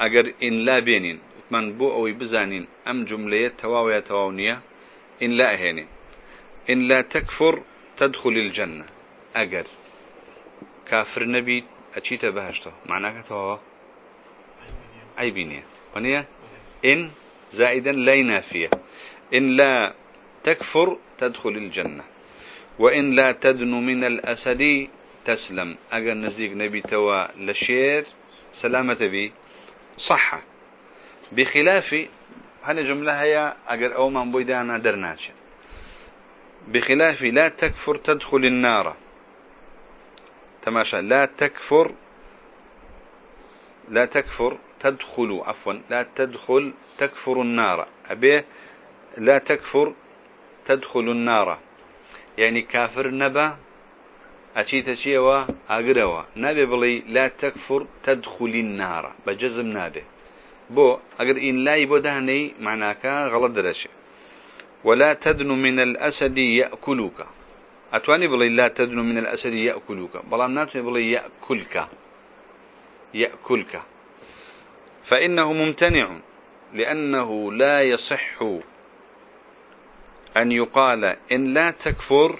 أجر إن لا بينين من بو أو بزانين أم جملة تواوية تواونية إن لا أهينين. إن لا تكفر تدخل الجنة أجر كافر نبي أشيت بهشته معناك تواوا عيبينية ونية إن زائدا لا نافية إن لا تكفر تدخل الجنة. وإن لا تدن من الأسد تسلم. أجر نزيق نبي توا لشير سلامة بي صحة. بخلاف هل جملة هي أجر أو من بيدانا درناش بخلاف لا تكفر تدخل النار. تماشى لا تكفر لا تكفر تدخل عفوا لا تدخل تكفر النار. أبي لا تكفر تدخل النار. يعني كافر نبا أشي تشيوا أقروا. نبي بلي لا تكفر تدخل النار. بجزم نابه بو أقر إن لا يبودهني معناك غلط درشة ولا تدن من الأسد يأكلك أتواني بلي لا تدن من الأسد يأكلك بلام ناتني بلي يأكلك. يأكلك. فإنه ممتنع. لأنه لا يصح أن يقال إن لا تكفر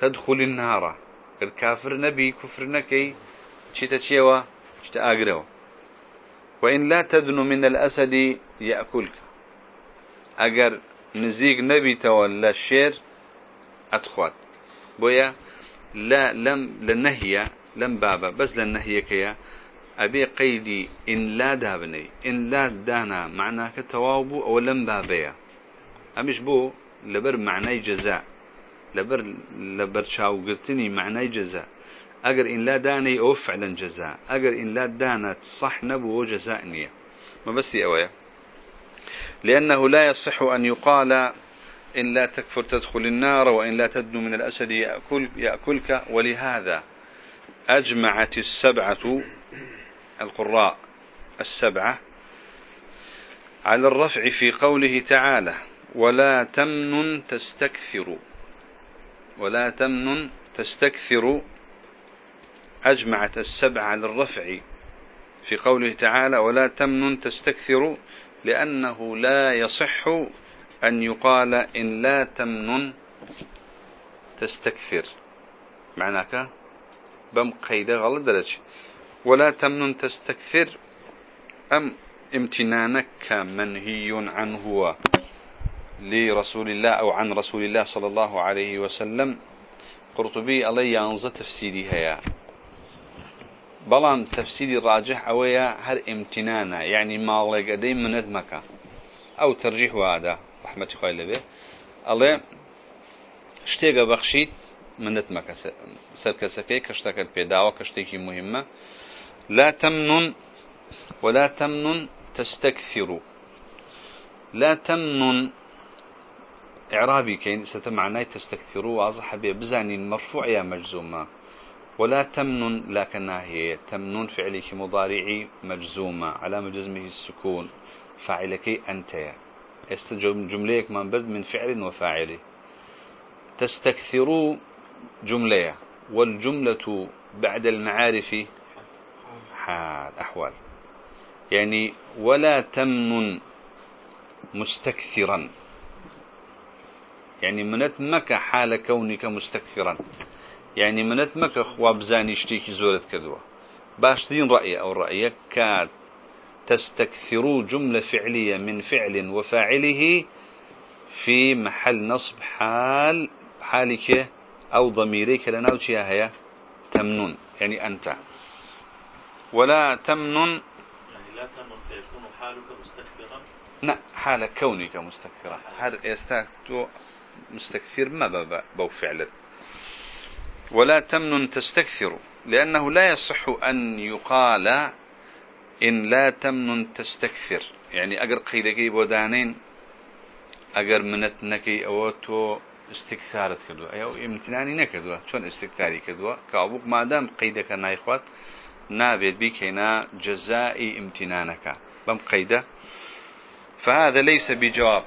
تدخل النار. الكافر نبي كفر نكي شتا تشيوا شتا أقروا وإن لا تدن من الأسد يأكلك. أجر نزيق نبي تولى الشير أدخوات بويا لا لم لنهي لم بابا بس لنهي كيا أبي قيدي إن لا دابني إن لا دانا معناه كتوابو أو لم بابيا أمش بو لبر معناي جزاء لبر لبر شاو قلتني معناي جزاء. أجر إن لا داني أو فعلا جزاء. أجر إن لا دانت صح نبو جزاء نية ما بس أويا لأنه لا يصح أن يقال إن لا تكفر تدخل النار وإن لا تدنو من الأسد يأكل يأكلك. ولهذا أجمعت السبعة القراء السبعة على الرفع في قوله تعالى ولا تمن تستكثر ولا تمن تستكثر أجمعت السبعة على الرفع في قوله تعالى ولا تمن تستكثر لأنه لا يصح أن يقال إن لا تمن تستكثر. معناك بم قيد غلط درجة ولا تمن تستكثر أم امتنانك منهي عنه. لرسول الله أو عن رسول الله صلى الله عليه وسلم. قرطبي علي ينظر تفسيري هيا. بلان تفسيري راجح أويا هل امتنانا يعني ما الله قديم من ادمك أو ترجيح هذا رحمة خوي به الله شتيغا بخشيت من ادمك سركسكي كشتكت بيداوة كشتكي مهمة. لا تمنن ولا تمنن تستكثر لا تمنن إعرابي كين ستمعنى تستكثروا واضح به بزاني مرفوع يا مجزومة ولا تمنن لكن هي تمنن فعلك مضارعي مجزومة على جزمه السكون فاعلك أنت. استجم جمليك من بد من فعل وفاعل. تستكثروا جملة. والجملة بعد المعارف حال أحوال. يعني ولا تمنن مستكثرا. يعني منت مك حال كونك مستكثرا يعني منت مك خواب زاني اشتيك زورت كذوة باشتين رأي أو رأيك كاد تستكثروا جملة فعلية من فعل وفاعله في محل نصب حال حالك أو ضميرك لنا هي تمنون يعني أنت ولا تمنن يعني لا تمنن سيكون حالك مستكثرا؟ لا حال كونك مستكثرا هل يستكثر مستكثر ما بو فعلا ولا تمنن تستكثر لأنه لا يصح أن يقال إن لا تمنن تستكثر. يعني أقر قيدك بودانين ئەگەر منەت نەکەی ئەوە تۆ استکثارت کردووە ئەو ئیمتنانی نەکردووە چۆن استکتاری کردووە کابووک مادام قەیدەکە نایخوات نابێت بیکەینا جەزائی امتنانەکە بەم قەیدە فهذا ليس بجواب.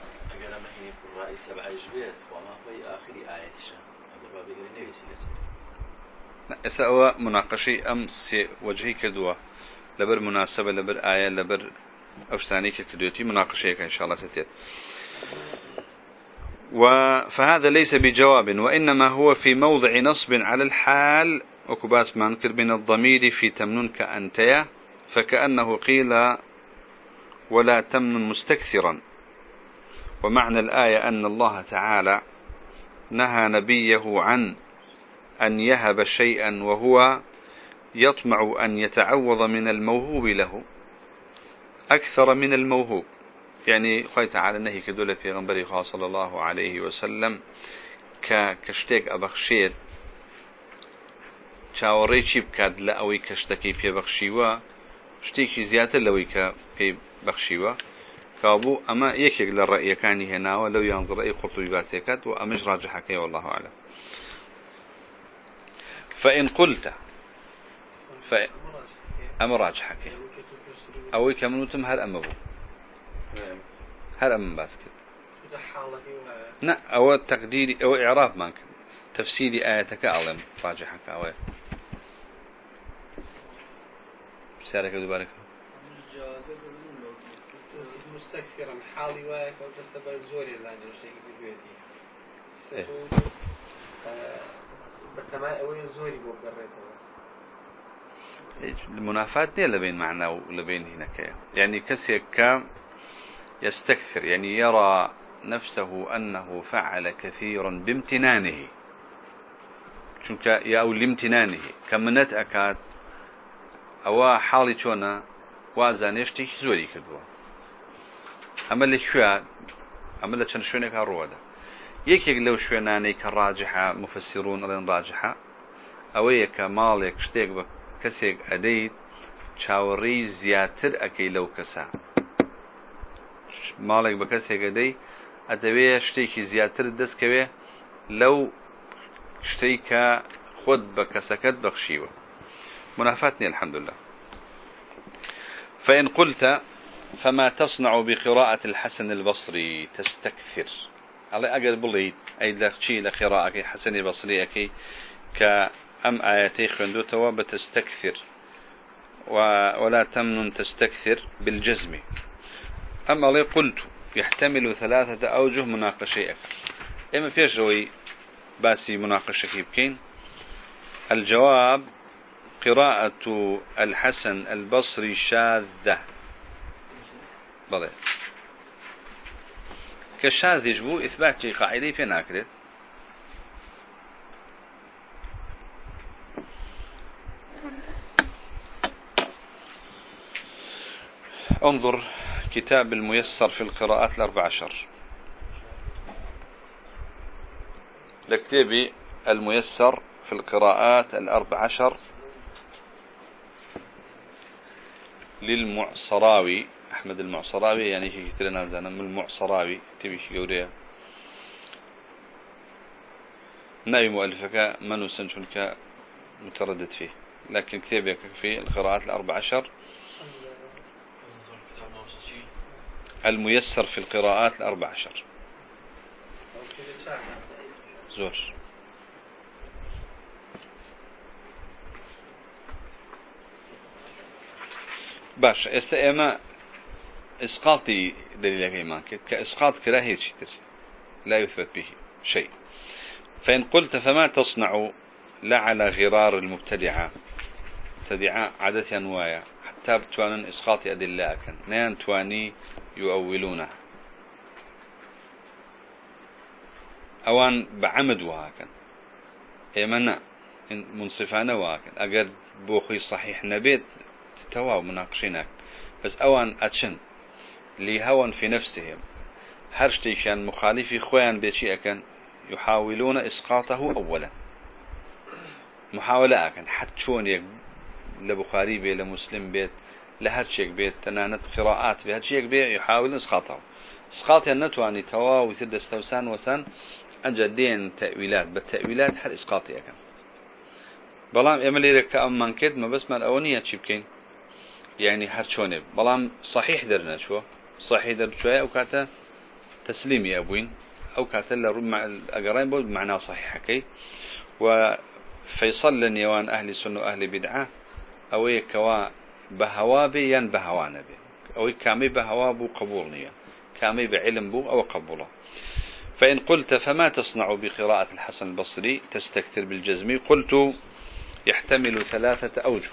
ئێستا ئەوە مناقشەی ئەم سێ وجهی کردووە لەبەر مناسبە لەبەر ئایا لەبەر فهذا ليس بجواب وإنما هو في موضع نصب على الحال. وكباس ما نكر من الضمير في تمنن كأنتيا فكأنه قيل ولا تمن مستكثرا ومعنى الآية أن الله تعالى نهى نبيه عن أن يهب شيئا وهو يطمع أن يتعوض من الموهوب له. أكثر من الموهوب. يعني خوي تعالى نهي كدولة في غنبري صلى الله عليه وسلم كشتيك أبخشيت چاوەڕێکی بکات لە ئەوەی کەشتەکەی پێبەخشیوە؟ شتێکی زیاتر لەوەی کە پێی کابوو ئەمە یەکێک لە ڕێیەکانی هێناوە لەو یانزڕی قوتوی باسێکات و ئەمەش ڕاجحەکەی والله أعلم. فإن قلت أمر راجحك أو كمنوتم هل أما بو هل أما باسكت؟ نا أو تقديري أو إعراب مانك. تفسيري آياتك أعلم راجحك أو سارك دوبارك مستكثرا حالي وايك أو تستبع زوري لأنه شيء بيتي بەتەمای ئەوەی زۆری بۆ گەڕێتەوە المنافات نية لبين معنى ولبين هناك يعني كسيك يستكثر يعني يرى نفسه أنه فعل كثيرا بامتنانه. چونك أو لامتنانه كمنت أكاد أو حالي چونا وازانيشتي زوري كدوا أما اللي شوى أما اللي چند شوينك هرودا یەکێک لەو شوێنانەی کە ڕاجحە مفسیرون ئەڵێن ڕاجحە. ئەوەیە کە ماڵێک شتێک بە کەسێک ئەدەیت چاوەڕێی زیاتر ئەەکەی لەو کەسە. ماڵێک بە کەسێک ئەدەی ئەدەوێ شتێکی زیاتر دەستکەوێ لەو شتەی کە خۆت بە کەسەکەت بەخشیوە. منافات الحمد لله فإن قلت فما تصنع بقراءة الحسن البصري تستكثر. الله أجر بليت أي لخشي لقراءة حسن البصري أكي كأم آياتي خندوتوا بتستكثر. ولا تمن تستكثر بالجزم. أما الله قلت يحتمل ثلاثة أوجه مناقشة. إما فيش روي باسي مناقشة كيبكين الجواب قراءة الحسن البصري شاذة. بلي كشاذج بو إثبات شيء قاعدة في ناكرت انظر كتاب الميسر في القراءات الأربع عشر. لكتابي الميسر في القراءات الأربع عشر للمعصراوي. أحمد المعصراوي يعني شيء كتير نازانا من المعصراوي تبي شيء قوريه ناوي مؤلفك منو سنشنك متردد فيه لكن كتابك في القراءات الأربع عشر. الميسر في القراءات الأربع عشر. زور. باش استا اما اسقاطي دليل ايمان كإسقاط كراهية شتر لا يثبت به شيء. فإن قلت فما تصنع لا على غرار المبتدعة. مبتدعة عادة أنوايا حتى بتوانن إسقاط أدلة كان تواني يؤولونه أوان بعمد وهاكن إيمنا منصفانة وهاكن أقد بوخي صحيح نبيت تواو مناقشينك. بس أوان أتشن. لهوى في نفسهم. هرشتي كان مخالفي خوان بيشي أكن يحاولون إسقاطه أولا. محاولة أكن. حتى شون يك لبخاري بي لمسلم بيت لهرشيك بيت تنانت قراءات بهرشيك بيت يحاول إسقاطه. إسقاط النتواني توا ويسد استوسان وسن أجدين تأويلات. بالتأويلات هل اسقاطي كان بلام إملي لك أمان كد ما بس ما الاونيه تشبكين يعني هر شونه بلام صحيح درنا شو؟ صحيح در شوية أو كاتا تسليمي أبوين أو كاتا مع الأقرين بود معناه صحيح حكي. وفيصل لنيوان أهل سنه وأهل بدعة. أو كوا بهوابي ين بهوانا بي أو كامي بهواب قبول نيه كامي بعلم بو أو قبوله. فإن قلت فما تصنع بقراءة الحسن البصري تستكثر بالجزم. قلت يحتمل ثلاثة أوجه.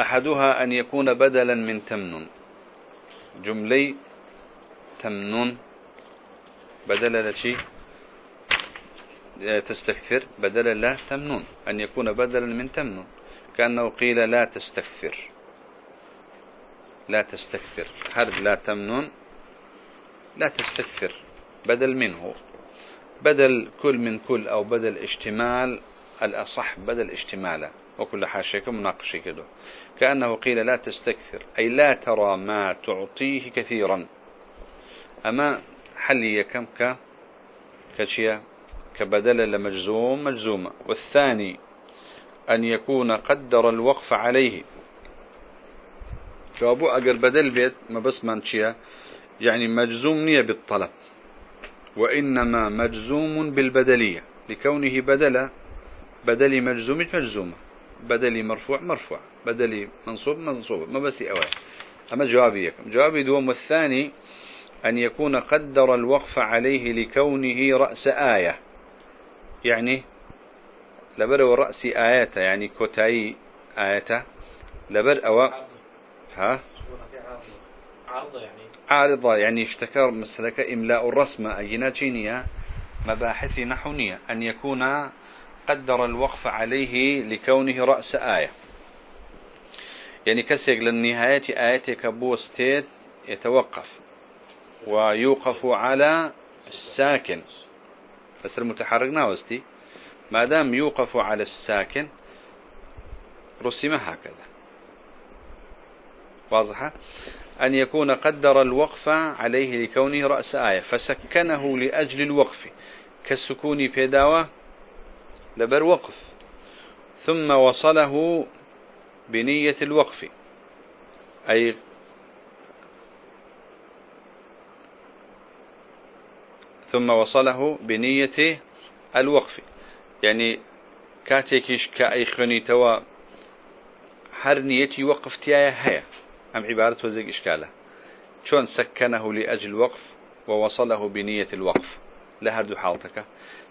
أحدها أن يكون بدلا من تمن. جملي تمن بدل لشي تستكثر. بدل لا تمنون. أن يكون بدلا من تمن كأنه قيل لا تستكثر. لا تستكثر. هل لا تمنون؟ لا تستكثر. بدل منه. بدل كل من كل أو بدل اشتمال الأصح بدل اشتماله وكل حاشيك مناقشي كده. كأنه قيل لا تستكثر أي لا ترى ما تعطيه كثيرا. أما حلي كم ك كشيا كبدل لمجزوم مجزومة والثاني أن يكون قدر الوقف عليه. كابو أجر بدل بيت ما بس منشيا يعني مجزوم نية بالطلب. وإنما مجزوم بالبدلية. لكونه بدل بدلي مجزوم مجزومة. بدلي مرفوع مرفوع. بدلي منصوب منصوب. ما بس أوائل. أما جوابي يكم جوابي دوم والثاني أن يكون قدر الوقف عليه لكونه رأس آية. يعني لبر رأس آية يعني كتاي آية. لبر أو ها؟ عارضة يعني عارضة يعني اشتكر مسلك إملاء الرسم. أي تشينية مباحث نحونية أن يكون قدر الوقف عليه لكونه رأس آية. يعني كسيق للنهاية آية بوستيت يتوقف ويوقف على الساكن. بس المتحرك ناوستي. ما دام يوقف على الساكن رسم هكذا. واضحة أن يكون قدر الوقف عليه لكونه رأس آية. فسكنه لأجل الوقف. كالسكون بيداوة لبر وقف. ثم وصله بنية الوقف. أي ثم وصله بنية الوقف. يعني كاتيكيش كأي خني توا هر نيتي وقفتيا هيا. أم عبارة وزيق إشكالة. شون سكنه لأجل وقف ووصله بنية الوقف. لهردو حالتك.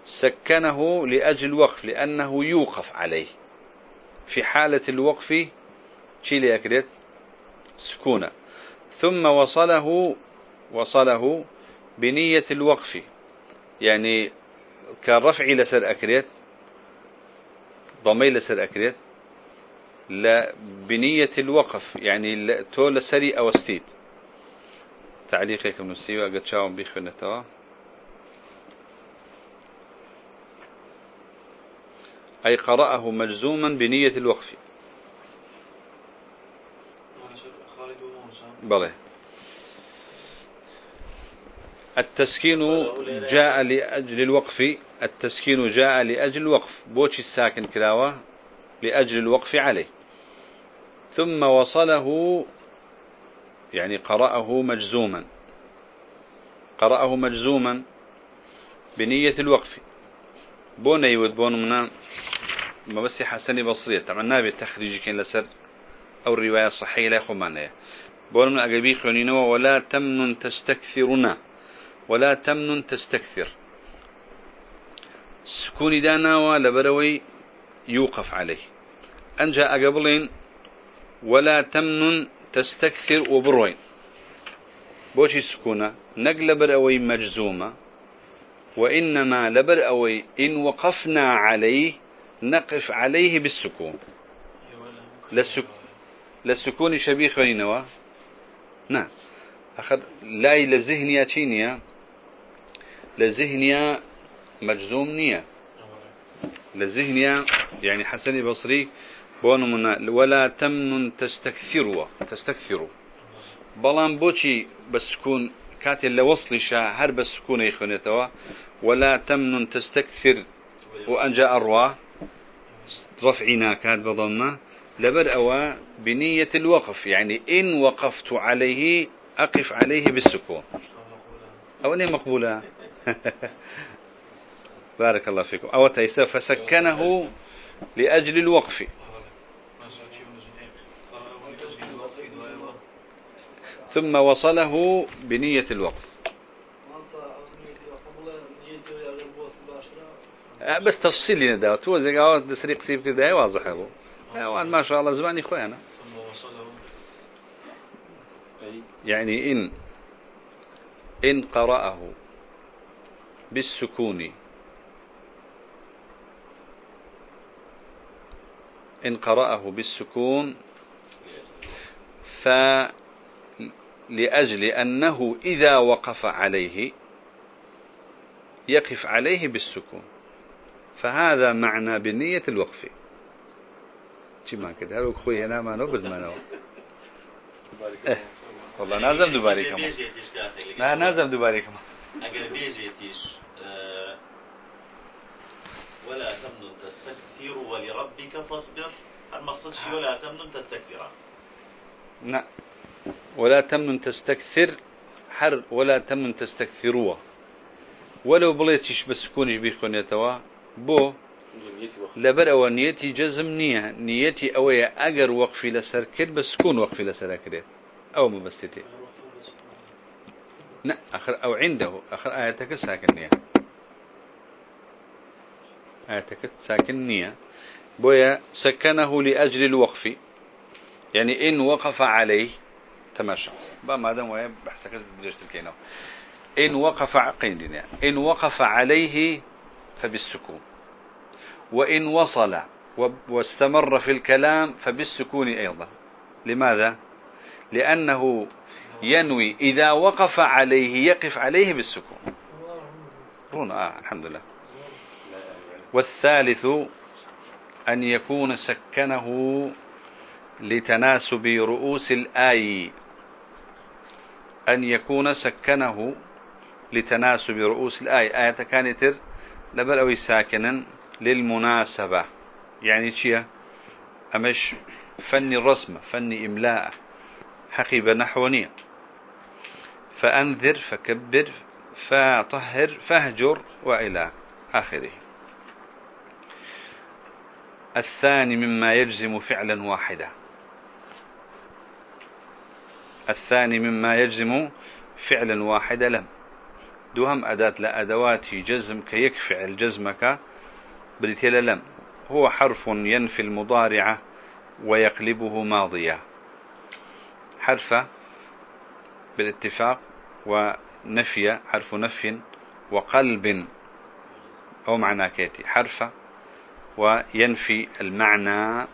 سكنه لأجل وقف لأنه يوقف عليه. في حالة الوقف شيل يكريت سكونة. ثم وصله وصله بنية الوقف. يعني كالرفع لسر أكريت ضمي لسر أكريت لا بنية الوقف. يعني تول سري أو أستيد. تعليقك من السيوة قد شاهم بيخفنا توا أي قرأه مجزوما بنية الوقف. بله. التسكين جاء لأجل الوقف التسكين جاء لأجل الوقف. بوش الساكن كلاوة لأجل الوقف عليه. ثم وصله يعني قرأه مجزوما. قرأه مجزوما بنية الوقف. بون يود بون منا ما بس بصرية. طبعا نابي التخريج كان لسر أو الرواية الصحيحة لا يخمانها بون من أقبي خلينوا ولا تمن تستكثرنا. ولا تمن تستكثر. سكون دانا ولبروي يوقف عليه. أنجا أقبلين ولا تمن تستكثر وبروين. بوشي سكونة نقل برأوي مجزومة. وإنما لبر أوي إن وقفنا عليه نقف عليه بالسكون. للسك... للسكون شبيه خلينوا نعم. أخذ لا لذهنيا تشينيا لذهنيا مجزوم نية. لذهنيا يعني حسني بصري بونمنا ولا تمن تستكثروا. تستكثروا. بلان بوشي بسكون كاتي اللي وصل شا هرب السكون يخونيتوا. ولا تمن تستكثر. وأن جاء الروا. رفعنا كاد بضمة لبر أوا بنية الوقف يعني إن وقفت عليه أقف عليه بالسكون. أو أني مقبولة؟ بارك الله فيكم. أو تيسا فسكنه لأجل الوقف. ثم وصله بنية الوقف. بس تفصيل لنا ده تو زي قاعد بسريق سيب كده واضح ابو أه، ما شاء الله زماني أنا يعني إن إن قرأه بالسكون. إن قرأه بالسكون فلأجل أنه إذا وقف عليه يقف عليه بالسكون. فهذا معنى بنية الوقف. ما كده هل أخوي هنا ما نوبز ما نو. إيه. والله نازم دوباري كمان ما نازم دوباري كمان أجل بيجيتيش ولا تمنن تستكثر ولربك فاصبر. المقصد شيء ولا تمنن تستكثر. نعم ولا تمنن تستكثر حر ولا تمنن تستكثروا. ولو بليتش بسكونش بيخونيتوا بو لبر أو نيتي جزم نية نيتي اوية اگر وقفي لسر كد بسكون وقفي لسر كد أو مبستتي لا آخر أو عنده آخر اياتك ساكن نية اياتك ساكن نية بويا سكنه لأجل الوقف يعني إن وقف عليه تماشى بقى ما دام ويا درجة الكينو إن وقف عقين إن وقف عليه فبالسكون. وإن وصل واستمر في الكلام فبالسكون أيضا. لماذا؟ لأنه ينوي إذا وقف عليه يقف عليه بالسكون. رونا آه الحمد لله. والثالث أن يكون سكنه لتناسب رؤوس الآي. أن يكون سكنه لتناسب رؤوس الآي. آية كانت لبل أوي ساكنا للمناسبة. يعني شيء أمش فن الرسم فن إملاء. حقيبة نحونية فأنذر فكبر فطهر فاهجر وإلى آخره. الثاني مما يجزم فعلا واحدا. الثاني مما يجزم فعلا واحدا لم دوهم أداة لأدوات جزم كيك فعل جزمك بريتيل لم هو حرف ينفي المضارعة ويقلبه ماضية. حرف بالاتفاق ونفي حرف نفي وقلب أو معنى كيتي. حرف وينفي المعنى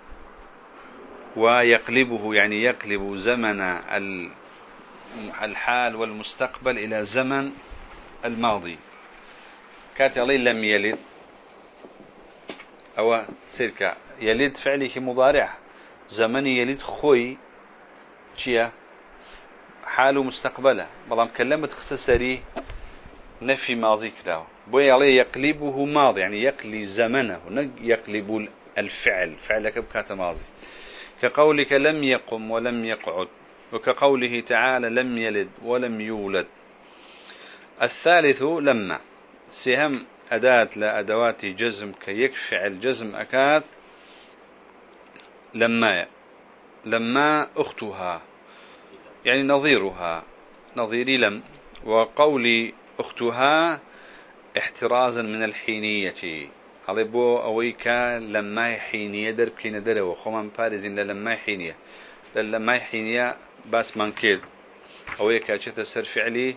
ويقلبه يعني يقلب زمن الحال والمستقبل إلى زمن الماضي. كاتي الله لم يلد. أو سيركا يلد فعله مضارع. زمن يلد خوي. چيا حال مستقبله. بلام كلمة خسسري نفي ماضي كده. بوي عليه يقلبه ماضي. يعني يقلي زمنه. يقلب الفعل. فعلك بكات ماضي. كقولك لم يقم ولم يقعد. وكقوله تعالى لم يلد ولم يولد. الثالث لما. سهم أداة لأدوات جزم كي فعل جزم أكاد لما. لما أختها. يعني نظيرها. نظيري لم. وقولي أختها احترازا من الحينية. على بو أويكا لما حينية در بكينا در وخوما بارزين لما حينية. لما حينية باس منكير أويكا شتا سر فعلي.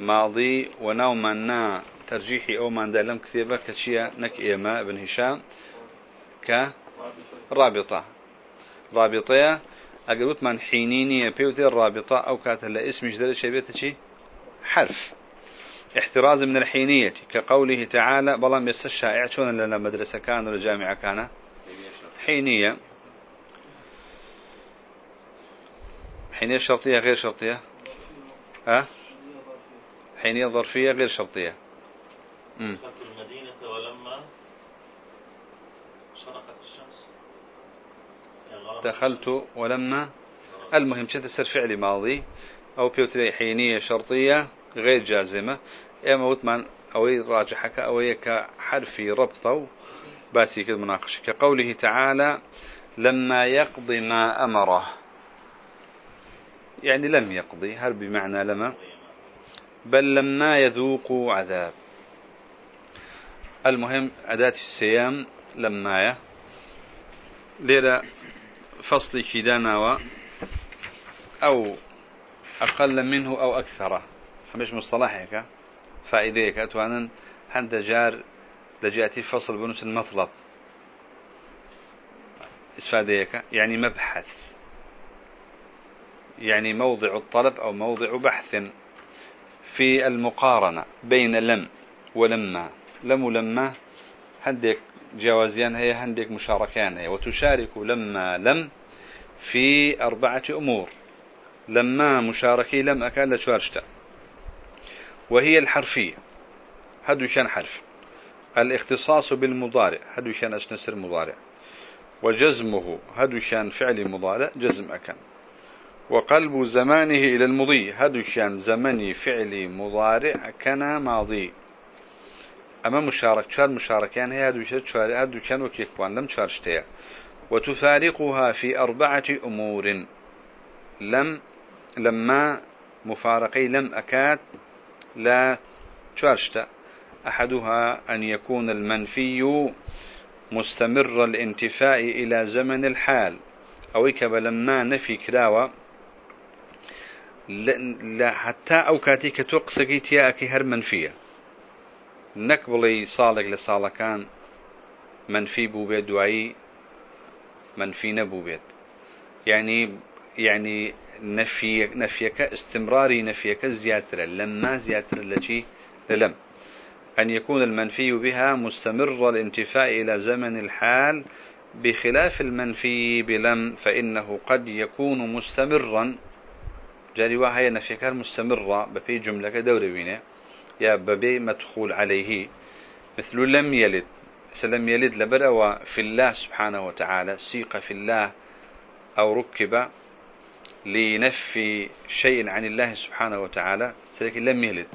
ماضي ونوما نا ترجيحي أو من دالم كثيبة كتشيا نك إيما ابن هشام كرابطة رابطة. أقلت من حينينية بيوتي الرابطة أو كاتل اسم جدل شبيتة حرف. احتراز من الحينية كقوله تعالى بلام يس الشائع شون لنا مدرسة كان ولا جامعة كان؟ حينية. حينية شرطية غير شرطية؟ أه؟ حينية ظرفية غير شرطية. دخلت المدينة ولما شرقت الشمس. دخلت ولما المهم شد سر فعلي ماضي. أو بيوتري حينية شرطية غير جازمة. إما وثمان أو راجحك أو يك حرفي ربطة باسي كده مناقشة كقوله تعالى لما يقضي ما أمره. يعني لم يقضي هل بمعنى لما؟ بل لما يذوق عذاب. المهم أداة السيام لما ليلة فصل كدانا أو أقل منه أو أكثر. خمش مصطلحك فائديك أتوانا هند جار لجاتي فصل بنوس المطلب. إسفاديك يعني مبحث. يعني موضع الطلب أو موضع بحث. في المقارنة بين لم ولما. لم ولما هندك جوازيان هي هندك مشاركان هي. وتشارك لما لم في أربعة أمور. لما مشاركي لم أكان لشوارشتا وهي الحرفية. هدو كان حرف. الاختصاص بالمضارع. هدو كان أشنسر مضارع. وجزمه. هدو كان فعل مضارع. جزم أكان. وقلب زمانه إلى المضي. هدو كان زمني فعلي مضارع كان ماضي. أما مشارك شار مشاركان هي هدو شار هدو كان وكيكوان لم شارشتيا وتفارقها في أربعة أمور. لم لما مفارقي لم أكاد لا شارشتا أحدها أن يكون المنفي مستمر الانتفاء إلى زمن الحال. أو يكب لما نفي كراوة. لا حتى أو كاتيك تقصقي تياكي هر منفية نكبلي صالك لصالكان منفي بوبيت دوائي منفي نبوبيت. يعني يعني نفي نفيك استمراري نفيك زيادة لما زيادة التي لم أن يكون المنفي بها مستمر الانتفاء إلى زمن الحال بخلاف المنفي بلم فإنه قد يكون مستمرا جاري وهي نفيكار مستمرة بفي جملة دورة يا ببي مدخول عليه مثل لم يلد. سلم يلد لبرأ في الله سبحانه وتعالى. سيق في الله أو ركب لنفي شيء عن الله سبحانه وتعالى. سلكن لم يلد.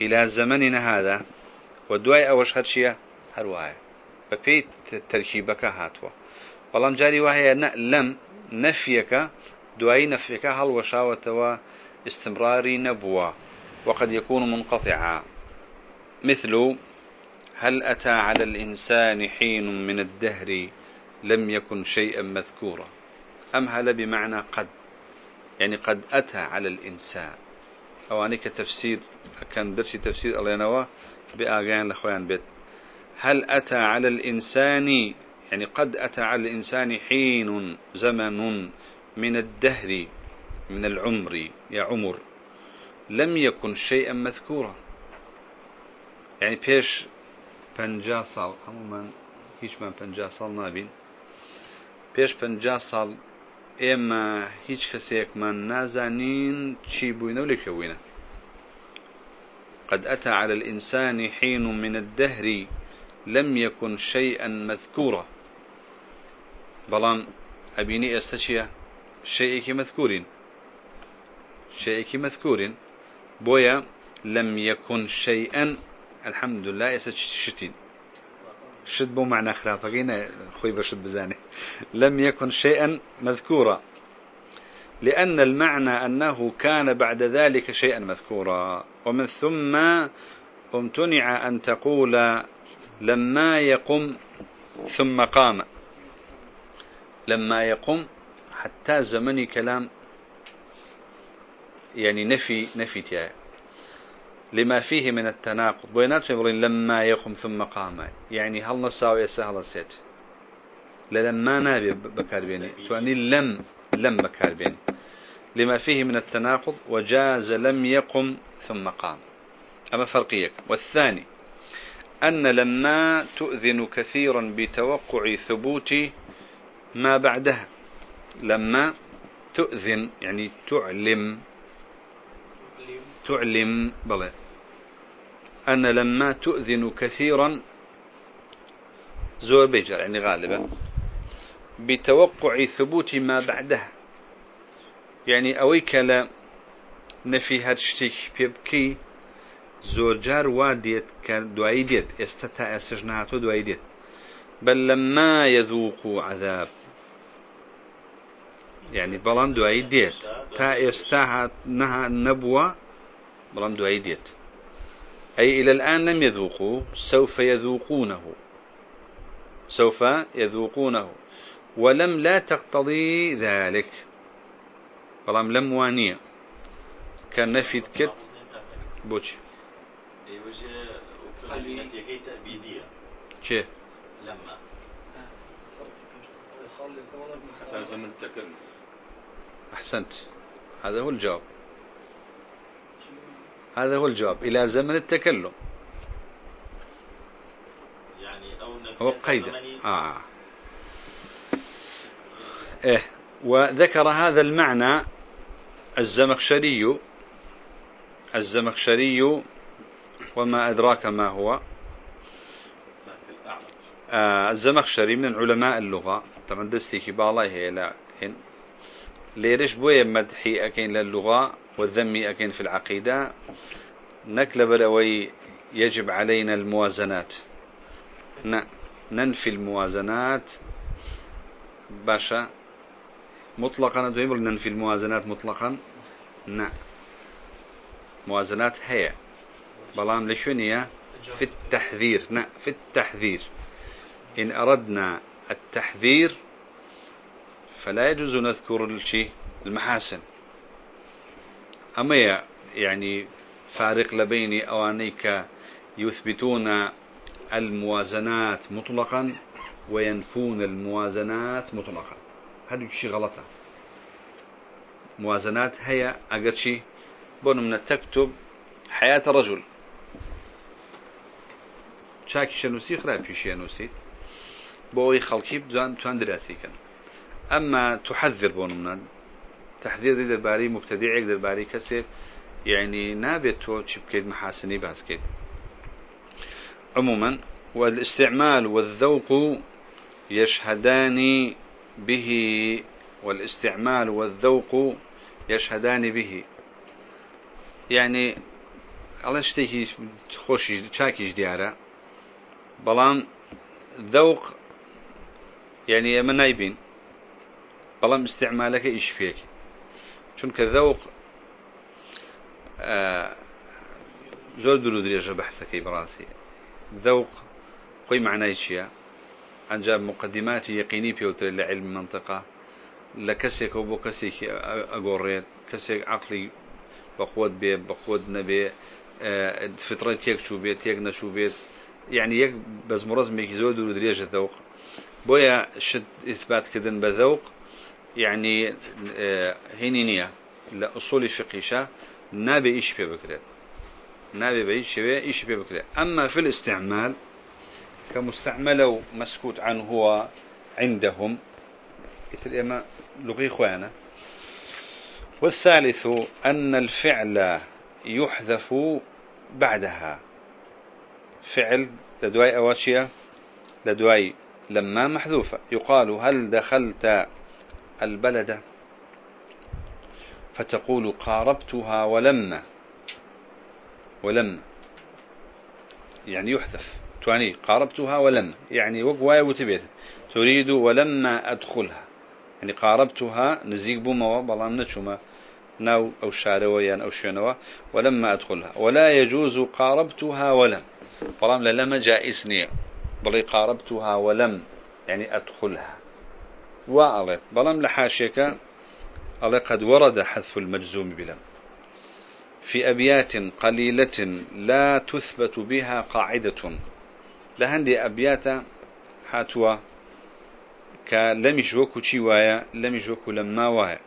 إلى زمننا هذا. ودواي أوش هرشية هرواية بفي تركيبك هاتوا. والله جاري وهي لم نفيك نفيك هل وشاوة استمراري نبوة وقد يكون منقطعا. مثل هل أتى على الإنسان حين من الدهر لم يكن شيئا مذكورا؟ أم هل بمعنى قد؟ يعني قد أتى على الإنسان. أو أنك تفسير كان درسي تفسير الله ينوى بآغان لخوان بيت. هل أتى على الإنسان يعني قد أتى على الإنسان حين زمن من الدهر من العمر يا عمر لم يكن شيئا مذكورا. يعني بيش پنجا ساڵ هەمومان هیچمان پنجا ساڵ نابین پێش پنجا ساڵ ئێمە هیچ کەسێکمان نازانین چی بووینە لێکەوینە قد أتى على الإنسان حين من الدهر لم يكن شيئا مذكورا. بلان أبيني أستشيا شيئك مذكورين. شيئك مذكورين. بويا لم يكن شيئا. الحمد لله يسد شتين. شد بو معنى خلافقين خوي بشد بزاني. لم يكن شيئا مذكورا. لأن المعنى أنه كان بعد ذلك شيئا مذكورا. ومن ثم امتنع أن تقول لما يقم ثم قام. لما يقم حتى زمني كلام يعني نفي نفي تياه لما فيه من التناقض بينات يقولون لما يقم ثم قام. يعني هل نساوي سهل السيت؟ لما نابي بكار بيني. تواني لم لم بكار بيني. لما فيه من التناقض وجاز لم يقم ثم قام. أما فرقيك. والثاني أن لما تؤذن كثيرا بتوقع ثبوت ما بعدها. لما تؤذن يعني تعلم. تعلم بلى. أن لما تؤذن كثيرا زور بيجر يعني غالبا. بتوقع ثبوت ما بعدها يعني أويك لا نفي هرشتك بيبكي زور جار واديت دوايديت إستتا أسجناتو دوايديت بل لما يذوقوا عذاب يعني بلان دوايديت تا إستاها نها النبوة بلان دوايديت أي إلى الآن لم يذوقوا سوف يذوقونه. سوف يذوقونه. ولم لا تقتضي ذلك. بلام لم وانية. كان نفي كت بوش. چه؟ لما؟ أحسنت. هذا هو الجواب. هذا هو الجواب. إلى زمن التكلم. يعني أو هو قيد آه. إيه. وذكر هذا المعنى الزمخشري. الزمخشري وما أدراك ما هو. آه. الزمخشري من علماء اللغة. طبعا دستي كبالله هي لا هن ليرش بوية مدحي أكين للغة والذمي أكين في العقيدة. نكل بلوي يجب علينا الموازنات. ننفي الموازنات. باشا مطلقا ننفي الموازنات مطلقا؟ نعم موازنات هي. بلام لشونية في التحذير. نعم في التحذير. إن أردنا التحذير فلا يجوز نذكر الشيء المحاسن. أما يعني فارق لبين أوانيك يثبتون الموازنات مطلقا وينفون الموازنات مطلقا. هذا الشيء غلطة موازنات هي أقل شيء. بون من تكتب حياة رجل. شاكي شنوسي خرابي شنوسي. بۆی خەڵکی بزان توان دراسیکەن ئەمما تحذر بۆ من تحذير دي دەربارەی مبتدیعێک دەربارەی کەسێک يعني نابێت تۆ چی بکەیت محاسنی باسکەیت عموما والاستعمال والذوق يشهدان به والاستعمال والذوق يشهدان به. يعني الله شتێکی خۆشی چاکیش دیارە بەڵام ذوق يعني ئەمە نایبین. بەڵام استعمالەکە ئیش فێک. چونکە ذوق زۆر دوور درێژە بەحسەکەی بەڕاستی. ذوق خۆی معنای چییە؟ ئەنجام مقدماتی یقینی پێوتر لە علم منطقة. لە کەسێکەوە بۆ کەسێکی ئەگۆڕێت کەسێک عقلی بەخۆت بێ بەخۆت نەبێ فترە تێک چوو بێت تێک نەچوو بێت يعني يك بس مرزمك زود ودريجة ذوق. بويا شد إثبات كذن بذوق يعني هينينية لأصول الفقهشة نابي إيش في بكرة؟ نابي بإيش في إيش في بكرة؟ أما في الاستعمال كمستعمل مسكوت عنه هو عندهم مثل إما لغي خوانا والثالث أن الفعل يحذف بعدها. فعل لدواي أواشية لدواي لما محذوفة. يقال هل دخلت البلد فتقول قاربتها ولما ولما يعني يحذف تواني قاربتها ولما يعني وقوايا وتبيت تريد ولما أدخلها يعني قاربتها نزيق بوما بلام نتشما ناو أو شاروا أو شنوا ولما أدخلها ولا يجوز قاربتها ولم بلام لما جائز نية بل قاربتها ولم يعني أدخلها. وألت بلام لحاشيك ألا قد ورد حذف المجزوم بلم في أبيات قليلة لا تثبت بها قاعدة لهندي أبيات هاتوا كلمش وكو شي وايا لمش وكو لما وايا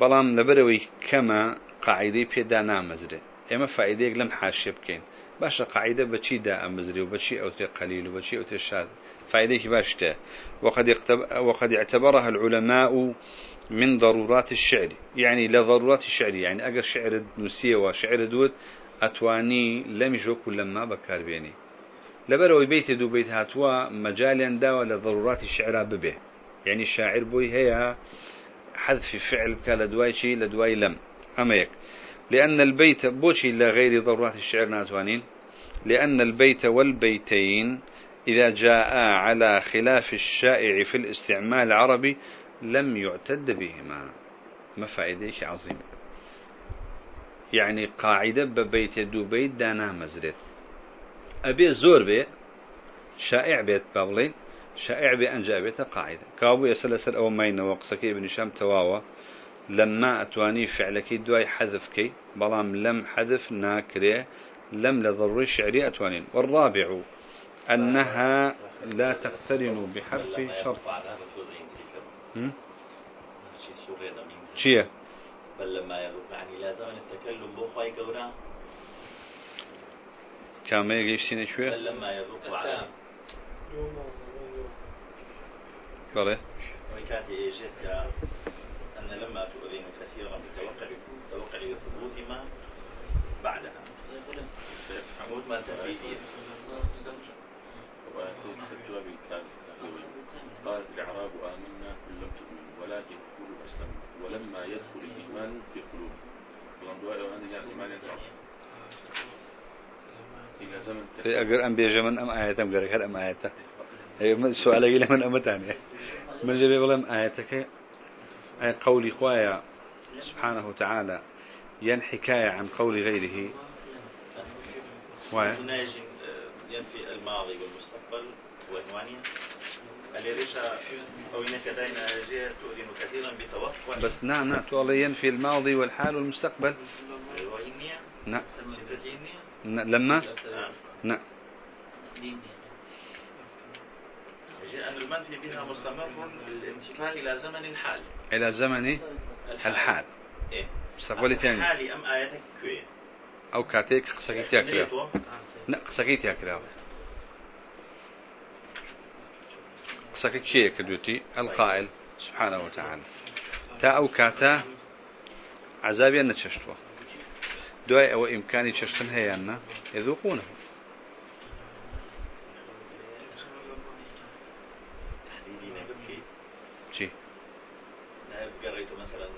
بلام لبروي كما قاعدة بيدا نامزره اما فائدة لم حاشية بكين باشا قاعدة بشي دا أمزري وبشي أو قليل وبشي أو شاذ فائدة باشته وقد, وقد اعتبرها العلماء من ضرورات الشعر. يعني لضرورات الشعر يعني أجر شعر نسية وشعر دود أتواني لم يجوك لما بكار بيني. لبرو بيت دو بيت هاتوا مجالا دا لضرورات الشعر ببه. يعني الشاعر بوي هي حذف فعل كالدواي شي لدواي لم. أما يك. لأن البيت بوشي لغير ضرورات الشعر ناتوانين. لأن البيت والبيتين إذا جاء على خلاف الشائع في الاستعمال العربي لم يعتد بهما. ما فائدة عظيم. يعني قاعدة ببيت دو بيت دانا مزرد. أبي زور بي شائع بيت بابلين شائع بأنجا بيت قاعدة. كابو يسلسل أو مين وقسكي ابن شام تواوى لما أتواني فعلك دواي حذفك بلام لم حذف ناكري لم لضروري شعري أتوانين. والرابع أنها لا تقترن بحرف شرط. قورا كما يجيشين شوية بل لما يذوق على بله وكاتي إيجيت أن لما تؤذين كثيرا بتوقع توقع ثبوت ما بعدها. قالت الأعراب آمنا إن لم تؤمنوا ولكن قولوا أسلموا ولما يدخل الإيمان في إلى زمن أقر أم بيجمن أم آياتم قرر أم آياته السؤال يقول من أم تانية من جبي بلم آياتك أي قولي خوايا سبحانه وتعالى ين حكاية عن قول غيره. ينفي الماضي والمستقبل. وعنوانيا الريشة أو إنك دائما تؤذن كثيرا بتوقع. بس نعم نعم تولي ينفي الماضي والحال والمستقبل. وإنيا نعم. صفة نعم. لما؟ نعم. نعم. أن المنفي بها مستمر للانتقال إلى زمن الحال. إلى زمن الحال. إيه. مستقبل ثاني. حالي أم آياتك كوي أو كاتيك قسكيت ياكلا لا قسكيت ياكلا قسكيت شيء كدوتي القائل سبحانه وتعالى. تا أو كاتا عذابي أن تشتوا دواء أو إمكاني تشتن هي أن يذوقونه شي قريت مثلا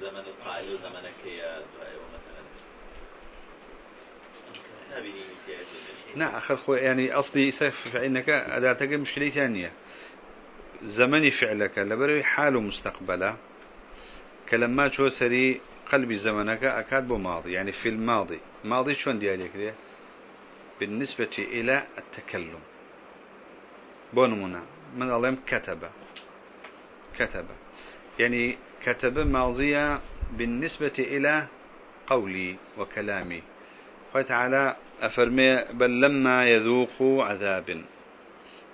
زمن القائل وزمنك يا مثلا؟ نعم أخذ خو يعني أصلي سيف فإنك أداتك مشكلة ثانية زمني فعلك لبروي حال مستقبلا كلمات شو سري قلبي زمنك أكاد بماضي يعني في الماضي. ماضي شون ديالك ليه بالنسبة إلى التكلم. بونمنا من الله كتب. كتب. يعني كتب ماضية بالنسبة إلى قولي وكلامي. قال تعالى أفرمي بل لما يذوقوا عذاب.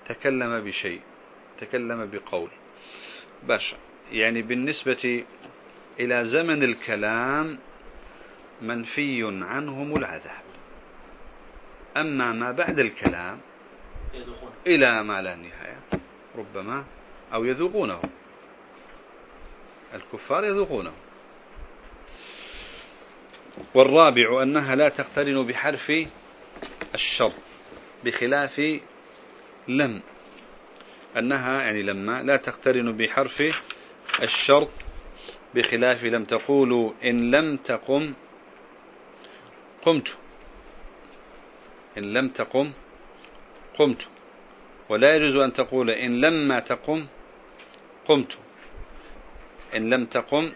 تكلم بشيء. تكلم بقول. باش يعني بالنسبة إلى زمن الكلام منفي عنهم العذاب. أما ما بعد الكلام إلى ما لا نهاية ربما أو يذوقونه. الكفار يذوقونه. والرابع أنها لا تقترن بحرف الشر بخلاف لم. أنها يعني لما لا تقترن بحرف الشرط بخلاف لم تقولوا إن لم تقم قمت. إن لم تقم قمت. ولا يجوز أن تقول إن لما تقم قمت. إن لم تقم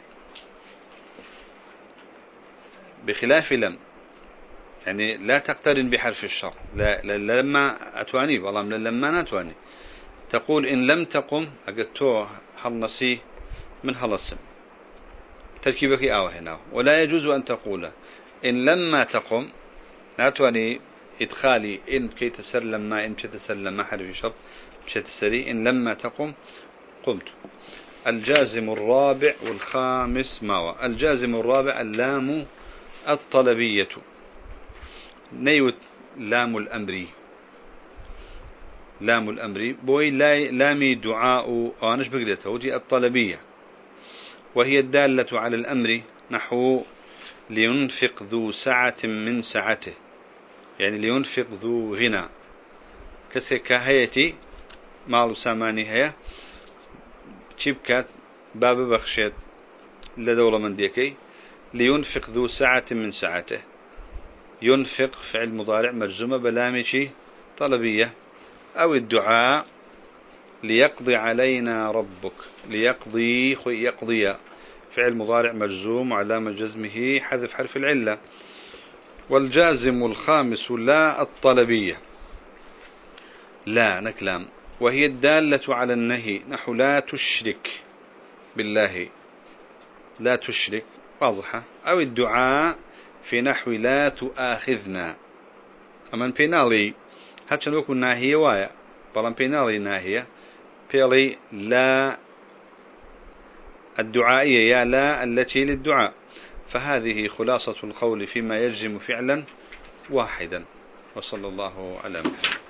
بخلاف لم. يعني لا تقترن بحرف الشر. لا, لما أتواني والله من لما نتواني تقول إن لم تقم أقدتو نسي من هلصم تركيبك آوه هنا. ولا يجوز أن تقول إن لما تقم نتواني إدخالي إن كي تسر لما إن كي تسر لما حرف شر كي تسري. إن لما تقم قمت. الجازم الرابع والخامس ماوى الجازم الرابع اللام الطلبية. نيوت لام الأمر لام الأمر بوي لامي دعاء آنش بقدته وجي الطلبية. وهي الدالة على الأمر نحو لينفق ذو سعة من سعته. يعني لينفق ذو غنى. كسك هيتي مال ساماني هي تشبكات باب بخشيت لدولة من ديكي. لينفق ذو سعة من سعته. ينفق فعل مضارع مرزومة بلامشي طلبية. أو الدعاء ليقضي علينا ربك ليقضي يقضي فعل مضارع مجزوم علامة جزمه حذف حرف العلة. والجازم الخامس لا الطلبية. لا نكلام وهي الدالة على النهي. نحو لا تشرك بالله. لا تشرك واضحة. أو الدعاء في نحو لا تؤاخذنا. أمن بينالي. هاتش نوكو ناهية وايا بلان بينالي ناهية بيلي لا الدعائية يا لا التي للدعاء فهذه خلاصة القول فيما يلزم فعلا واحدا وصلى الله على محمد